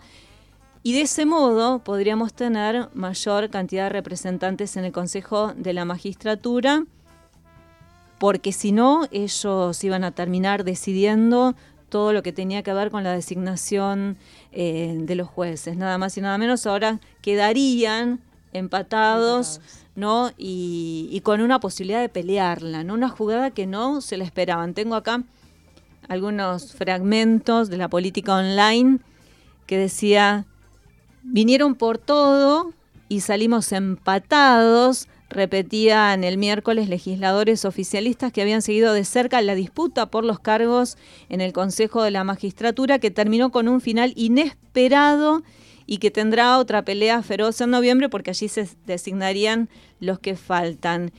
Y de ese modo podríamos tener mayor cantidad de representantes en el Consejo de la Magistratura, porque si no, ellos iban a terminar decidiendo todo lo que tenía que ver con la designación eh, de los jueces, nada más y nada menos. Ahora quedarían empatados, ¿no? Y, y con una posibilidad de pelearla, ¿no? Una jugada que no se la esperaban. Tengo acá algunos fragmentos de la política online que decía, vinieron por todo y salimos empatados, repetían el miércoles legisladores oficialistas que habían seguido de cerca la disputa por los cargos en el Consejo de la Magistratura que terminó con un final inesperado y que tendrá otra pelea feroz en noviembre porque allí se designarían los que faltan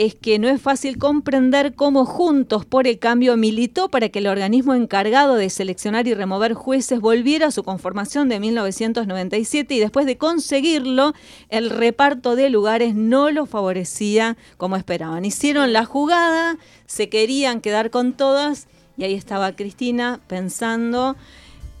es que no es fácil comprender cómo Juntos por el Cambio militó para que el organismo encargado de seleccionar y remover jueces volviera a su conformación de 1997 y después de conseguirlo, el reparto de lugares no lo favorecía como esperaban. Hicieron la jugada, se querían quedar con todas y ahí estaba Cristina pensando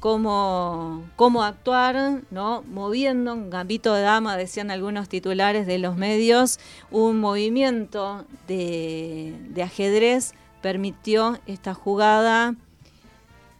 cómo, cómo actuar, ¿no? moviendo un gambito de dama, decían algunos titulares de los medios, un movimiento de, de ajedrez permitió esta jugada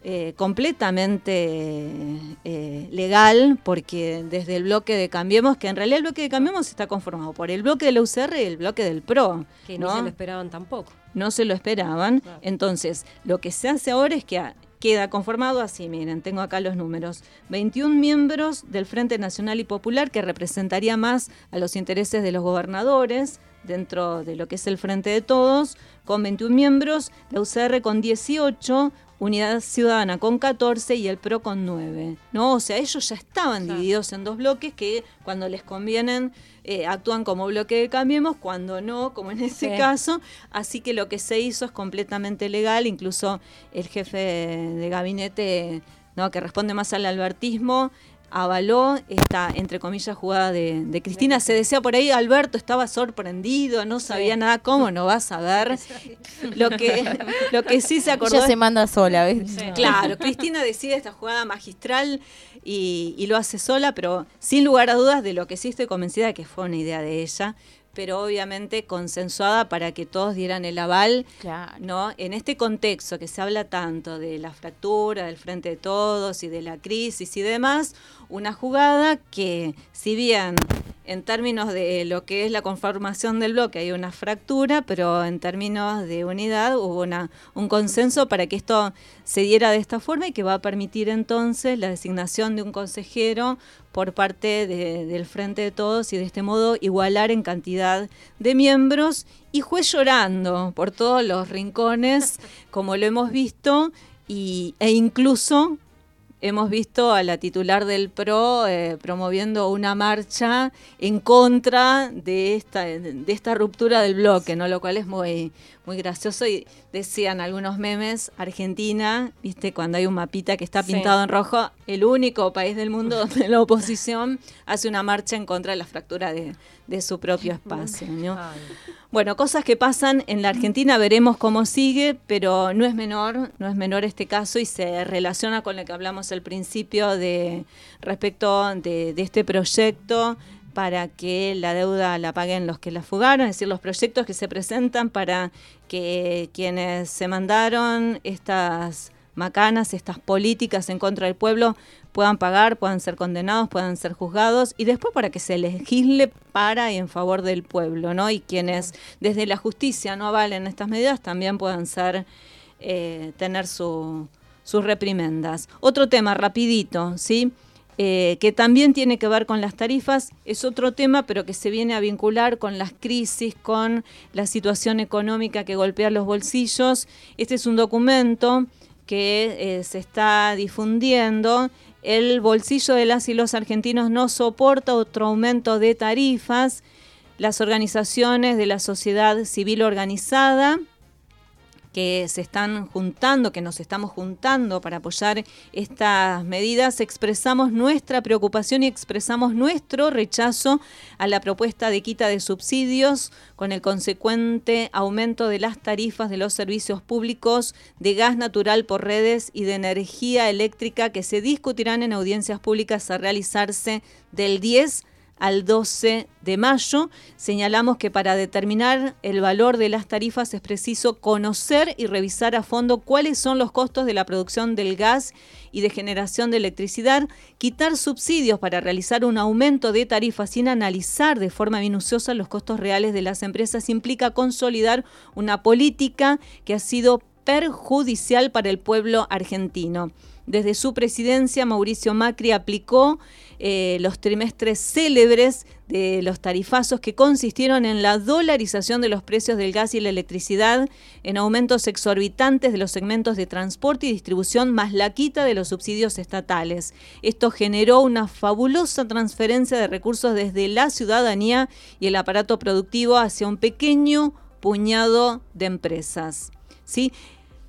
eh, completamente eh, legal, porque desde el bloque de Cambiemos, que en realidad el bloque de Cambiemos está conformado por el bloque de la UCR y el bloque del PRO. Que ¿no? no se lo esperaban tampoco. no se lo esperaban. Claro. Entonces, lo que se hace ahora es que queda conformado así, miren, tengo acá los números. 21 miembros del Frente Nacional y Popular que representaría más a los intereses de los gobernadores dentro de lo que es el Frente de Todos, con 21 miembros, la UCR con 18, Unidad Ciudadana con 14 y el PRO con 9. ¿no? O sea, ellos ya estaban Claro. divididos en dos bloques que cuando les convienen eh, actúan como bloque de Cambiemos, cuando no, como en ese Sí. caso. Así que lo que se hizo es completamente legal, incluso el jefe de gabinete, ¿no? que responde más al albertismo, avaló esta, entre comillas, jugada de, de Cristina. Se decía por ahí, Alberto estaba sorprendido, no sabía nada, ¿cómo no va a saber? *laughs* Lo que, lo que sí se acordó Ella se manda sola, ¿ves? Claro, Cristina decide esta jugada magistral y, y lo hace sola, pero sin lugar a dudas de lo que sí estoy convencida de que fue una idea de ella, pero obviamente consensuada para que todos dieran el aval, Claro. ¿no? En este contexto que se habla tanto de la fractura, del frente de todos y de la crisis y demás, una jugada que si bien en términos de lo que es la conformación del bloque hay una fractura, pero en términos de unidad hubo una, un consenso para que esto se diera de esta forma y que va a permitir entonces la designación de un consejero por parte de- del Frente de Todos y de este modo igualar en cantidad de miembros y juez llorando por todos los rincones, como lo hemos visto, y, e incluso hemos visto a la titular del PRO eh, promoviendo una marcha en contra de esta, de esta ruptura del bloque, ¿no? lo cual es muy, muy gracioso. Y decían algunos memes, Argentina, viste, cuando hay un mapita que está Sí. pintado en rojo, el único país del mundo *laughs* donde la oposición hace una marcha en contra de la fractura de, de su propio espacio. ¿no? Bueno, cosas que pasan en la Argentina, veremos cómo sigue, pero no es menor, no es menor este caso y se relaciona con lo que hablamos al principio de respecto de, de este proyecto para que la deuda la paguen los que la fugaron, es decir, los proyectos que se presentan para que quienes se mandaron estas macanas, estas políticas en contra del pueblo puedan pagar, puedan ser condenados, puedan ser juzgados y después para que se legisle para y en favor del pueblo, ¿no? Y quienes desde la justicia no avalen estas medidas también puedan ser eh, tener su, sus reprimendas. Otro tema rapidito, ¿sí? Eh, que también tiene que ver con las tarifas, es otro tema, pero que se viene a vincular con las crisis, con la situación económica que golpea los bolsillos. Este es un documento que eh, se está difundiendo. El bolsillo de las y los argentinos no soporta otro aumento de tarifas. Las organizaciones de la sociedad civil organizada que se están juntando, que nos estamos juntando para apoyar estas medidas, expresamos nuestra preocupación y expresamos nuestro rechazo a la propuesta de quita de subsidios con el consecuente aumento de las tarifas de los servicios públicos de gas natural por redes y de energía eléctrica que se discutirán en audiencias públicas a realizarse del 10 al 12 de mayo. Señalamos que para determinar el valor de las tarifas es preciso conocer y revisar a fondo cuáles son los costos de la producción del gas y de generación de electricidad, quitar subsidios para realizar un aumento de tarifas sin analizar de forma minuciosa los costos reales de las empresas implica consolidar una política que ha sido perjudicial para el pueblo argentino. Desde su presidencia, Mauricio Macri aplicó eh, los trimestres célebres de los tarifazos que consistieron en la dolarización de los precios del gas y la electricidad, en aumentos exorbitantes de los segmentos de transporte y distribución, más la quita de los subsidios estatales. Esto generó una fabulosa transferencia de recursos desde la ciudadanía y el aparato productivo hacia un pequeño puñado de empresas. ¿sí?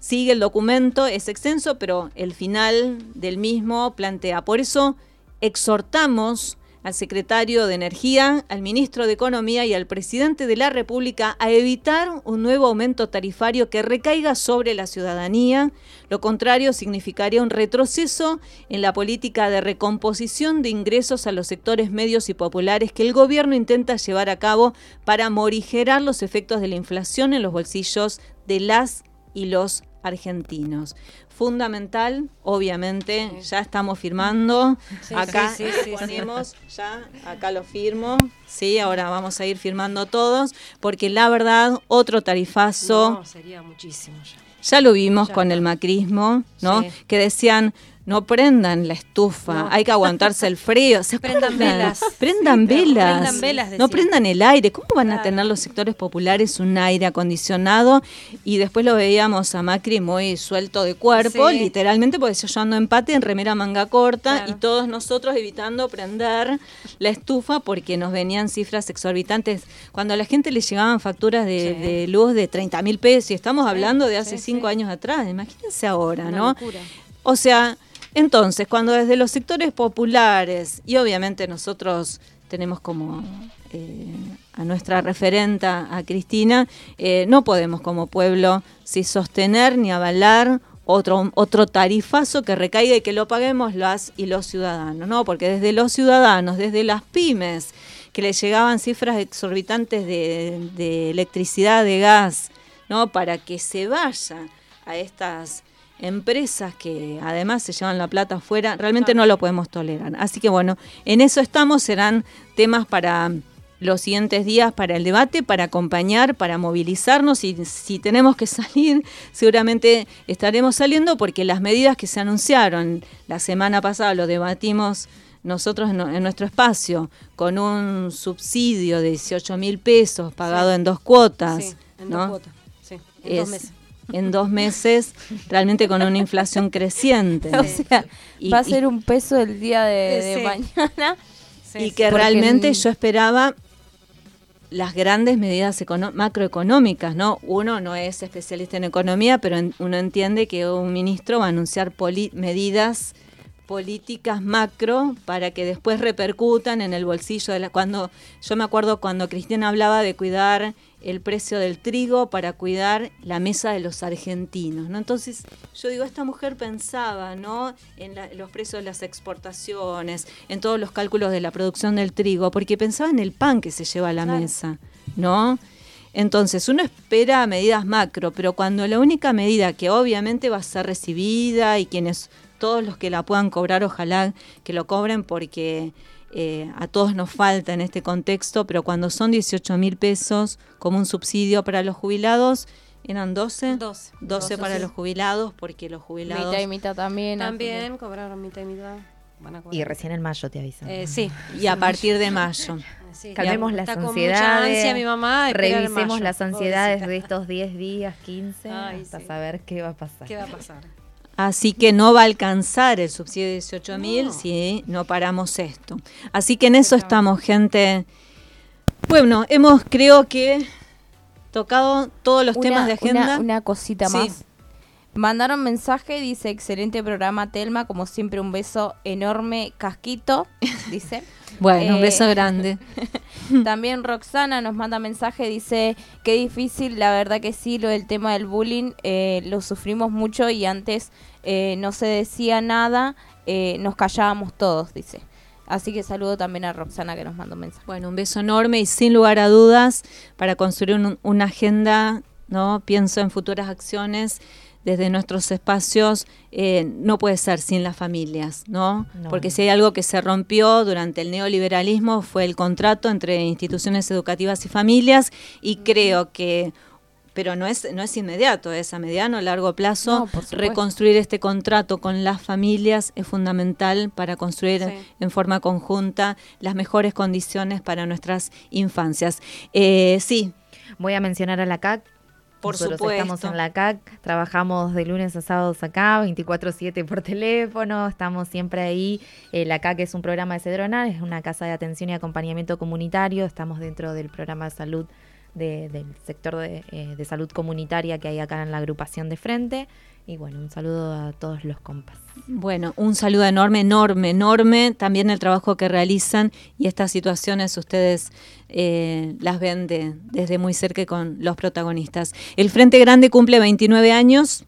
Sigue el documento, es extenso, pero el final del mismo plantea. Por eso exhortamos al secretario de Energía, al ministro de Economía y al presidente de la República a evitar un nuevo aumento tarifario que recaiga sobre la ciudadanía. Lo contrario significaría un retroceso en la política de recomposición de ingresos a los sectores medios y populares que el gobierno intenta llevar a cabo para morigerar los efectos de la inflación en los bolsillos de las y los argentinos. Fundamental, obviamente, ya estamos firmando. Sí, acá sí, ponemos, ya acá lo firmo. Sí, ahora vamos a ir firmando todos, porque la verdad, otro tarifazo. No, sería muchísimo ya. Ya lo vimos Ya con el macrismo, ¿no? Que decían, no prendan la estufa, No. hay que aguantarse el frío. ¿Se Prendan velas. Prendan Sí, velas. prendan velas, no prendan el aire. ¿Cómo van a tener los sectores populares un aire acondicionado? Y después lo veíamos a Macri muy suelto de cuerpo, Sí. literalmente, porque yo ando en empate en remera manga corta Claro. y todos nosotros evitando prender la estufa porque nos venían cifras exorbitantes. Cuando a la gente le llegaban facturas de, Sí. de luz de 30 mil pesos, y estamos hablando de hace cinco años atrás, imagínense ahora, Una ¿no? locura. O sea, entonces, cuando desde los sectores populares, y obviamente nosotros tenemos como eh, a nuestra referenta, a Cristina, eh, no podemos como pueblo si sostener ni avalar otro, otro tarifazo que recaiga y que lo paguemos las y los ciudadanos, ¿no? Porque desde los ciudadanos, desde las pymes, que le llegaban cifras exorbitantes de electricidad, de gas, ¿no? Para que se vaya a estas empresas que además se llevan la plata afuera, realmente no lo podemos tolerar. Así que bueno, en eso estamos, serán temas para los siguientes días para el debate, para acompañar, para movilizarnos y si tenemos que *laughs* salir, seguramente estaremos saliendo porque las medidas que se anunciaron la semana pasada lo debatimos nosotros en, en nuestro espacio con un subsidio de 18 mil pesos pagado Sí. en dos cuotas. Sí, en ¿no? dos cuotas. Sí, en dos Es- meses. En dos meses, realmente con una inflación creciente. *laughs* O sea, Y- va a ser un peso el día de, de Sí. mañana. *laughs* Sí, y que realmente en- yo esperaba las grandes medidas macroeconómicas, ¿no? Uno no es especialista en economía, pero en- uno entiende que un ministro va a anunciar poli- medidas políticas macro para que después repercutan en el bolsillo de la cuando yo me acuerdo cuando Cristina hablaba de cuidar el precio del trigo para cuidar la mesa de los argentinos, ¿no? Entonces, yo digo, esta mujer pensaba, ¿no? En la- los precios de las exportaciones, en todos los cálculos de la producción del trigo, porque pensaba en el pan que se lleva a la Claro. mesa, ¿no? Entonces, uno espera medidas macro, pero cuando la única medida que obviamente va a ser recibida y quienes, todos los que la puedan cobrar, ojalá que lo cobren porque eh, a todos nos falta en este contexto, pero cuando son 18 mil pesos como un subsidio para los jubilados, eran 12, 12. 12 para los jubilados, porque los jubilados... Mitad y mitad también. También cobraron mitad y mitad. Van a cobrar. Y recién en mayo te avisan. Eh, sí. Y a partir de mayo. Sí, Calmemos las ansiedades. mi mamá. Revisemos mayo, las ansiedades pobrecita. de estos 10 días, 15, Ay, hasta sí. saber qué va a pasar. ¿Qué va a pasar? Así que no va a alcanzar el subsidio de 18 mil No. si no paramos esto. Así que en eso estamos, gente. Bueno, hemos creo que tocado todos los Una- temas de agenda. Una, una cosita Sí. más. Mandaron mensaje, dice, excelente programa Telma, como siempre un beso enorme, casquito, dice. *laughs* Bueno, un Eh, beso *laughs* grande. También Roxana nos manda mensaje, dice, qué difícil, la verdad que sí, lo del tema del bullying, eh, lo sufrimos mucho y antes eh, no se decía nada, eh, nos callábamos todos, dice. Así que saludo también a Roxana que nos mandó un mensaje. Bueno, un beso enorme y sin lugar a dudas para construir un- una agenda, ¿no? Pienso en futuras acciones desde nuestros espacios, eh, no puede ser sin las familias, ¿no? No. Porque si hay algo que se rompió durante el neoliberalismo fue el contrato entre instituciones educativas y familias y creo que pero no es no es inmediato, es a mediano o largo plazo. No. Reconstruir este contrato con las familias es fundamental para construir Sí. en forma conjunta las mejores condiciones para nuestras infancias. Eh, sí, Voy a mencionar a la CAC. Por Nosotros supuesto. estamos en la CAC, trabajamos de lunes a sábados acá, 24/7 por teléfono, estamos siempre ahí. Eh, la CAC es un programa de Cedrona, es una casa de atención y acompañamiento comunitario, estamos dentro del programa de salud de- del sector de, eh, de salud comunitaria que hay acá en la agrupación de frente. Y bueno, un saludo a todos los compas. Bueno, un saludo enorme, enorme, enorme. También el trabajo que realizan y estas situaciones ustedes eh, las ven de- desde muy cerca con los protagonistas. El Frente Grande cumple 29 años.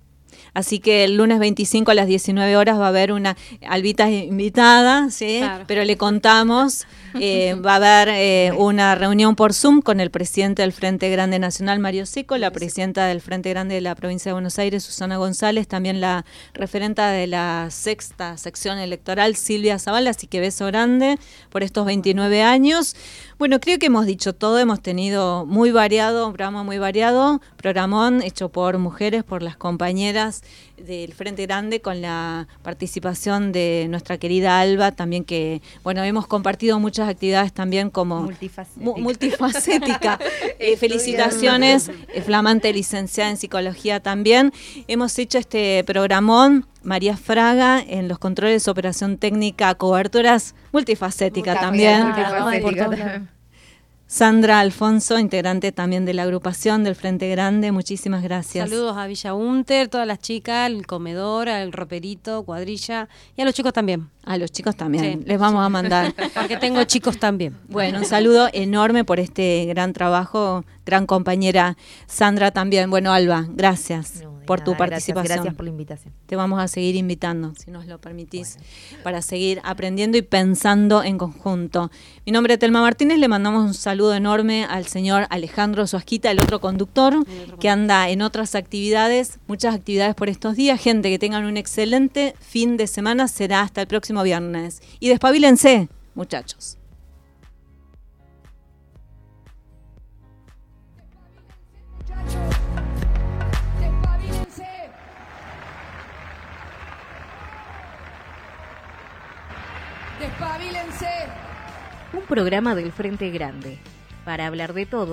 Así que el lunes 25 a las 19 horas va a haber una albita invitada, ¿sí? Claro. Pero le contamos, eh, va a haber eh, una reunión por Zoom con el presidente del Frente Grande Nacional, Mario Seco, la presidenta del Frente Grande de la provincia de Buenos Aires, Susana González, también la referenta de la sexta sección electoral, Silvia Zavala, así que beso grande por estos 29 años. Bueno, creo que hemos dicho todo, hemos tenido muy variado, un programa muy variado, programón hecho por mujeres, por las compañeras del Frente Grande, con la participación de nuestra querida Alba, también que, bueno, hemos compartido muchas actividades también como Multifacética. mu- multifacética. *laughs* Eh, felicitaciones, eh, flamante licenciada en psicología también. Hemos hecho este programón, María Fraga, en los controles, operación técnica, coberturas, multifacética también. Multifacética también. Sandra Alfonso, integrante también de la agrupación del Frente Grande, muchísimas gracias. Saludos a Villa Unter, todas las chicas, el comedor, al roperito, cuadrilla y a los chicos también. A los chicos también, Sí. les vamos a mandar. *laughs* Porque tengo chicos también. Bueno, un saludo enorme por este gran trabajo, gran compañera Sandra también. Bueno, Alba, gracias. No, por tu nada, gracias, participación. Gracias por la invitación. Te vamos a seguir invitando, si nos lo permitís, para seguir aprendiendo y pensando en conjunto. Mi nombre es Telma Martínez, le mandamos un saludo enorme al señor Alejandro Suasquita, el otro conductor, que anda en otras actividades, muchas actividades por estos días. Gente, que tengan un excelente fin de semana, será hasta el próximo viernes. Y despabilense, muchachos. Un programa del Frente Grande. Para hablar de todo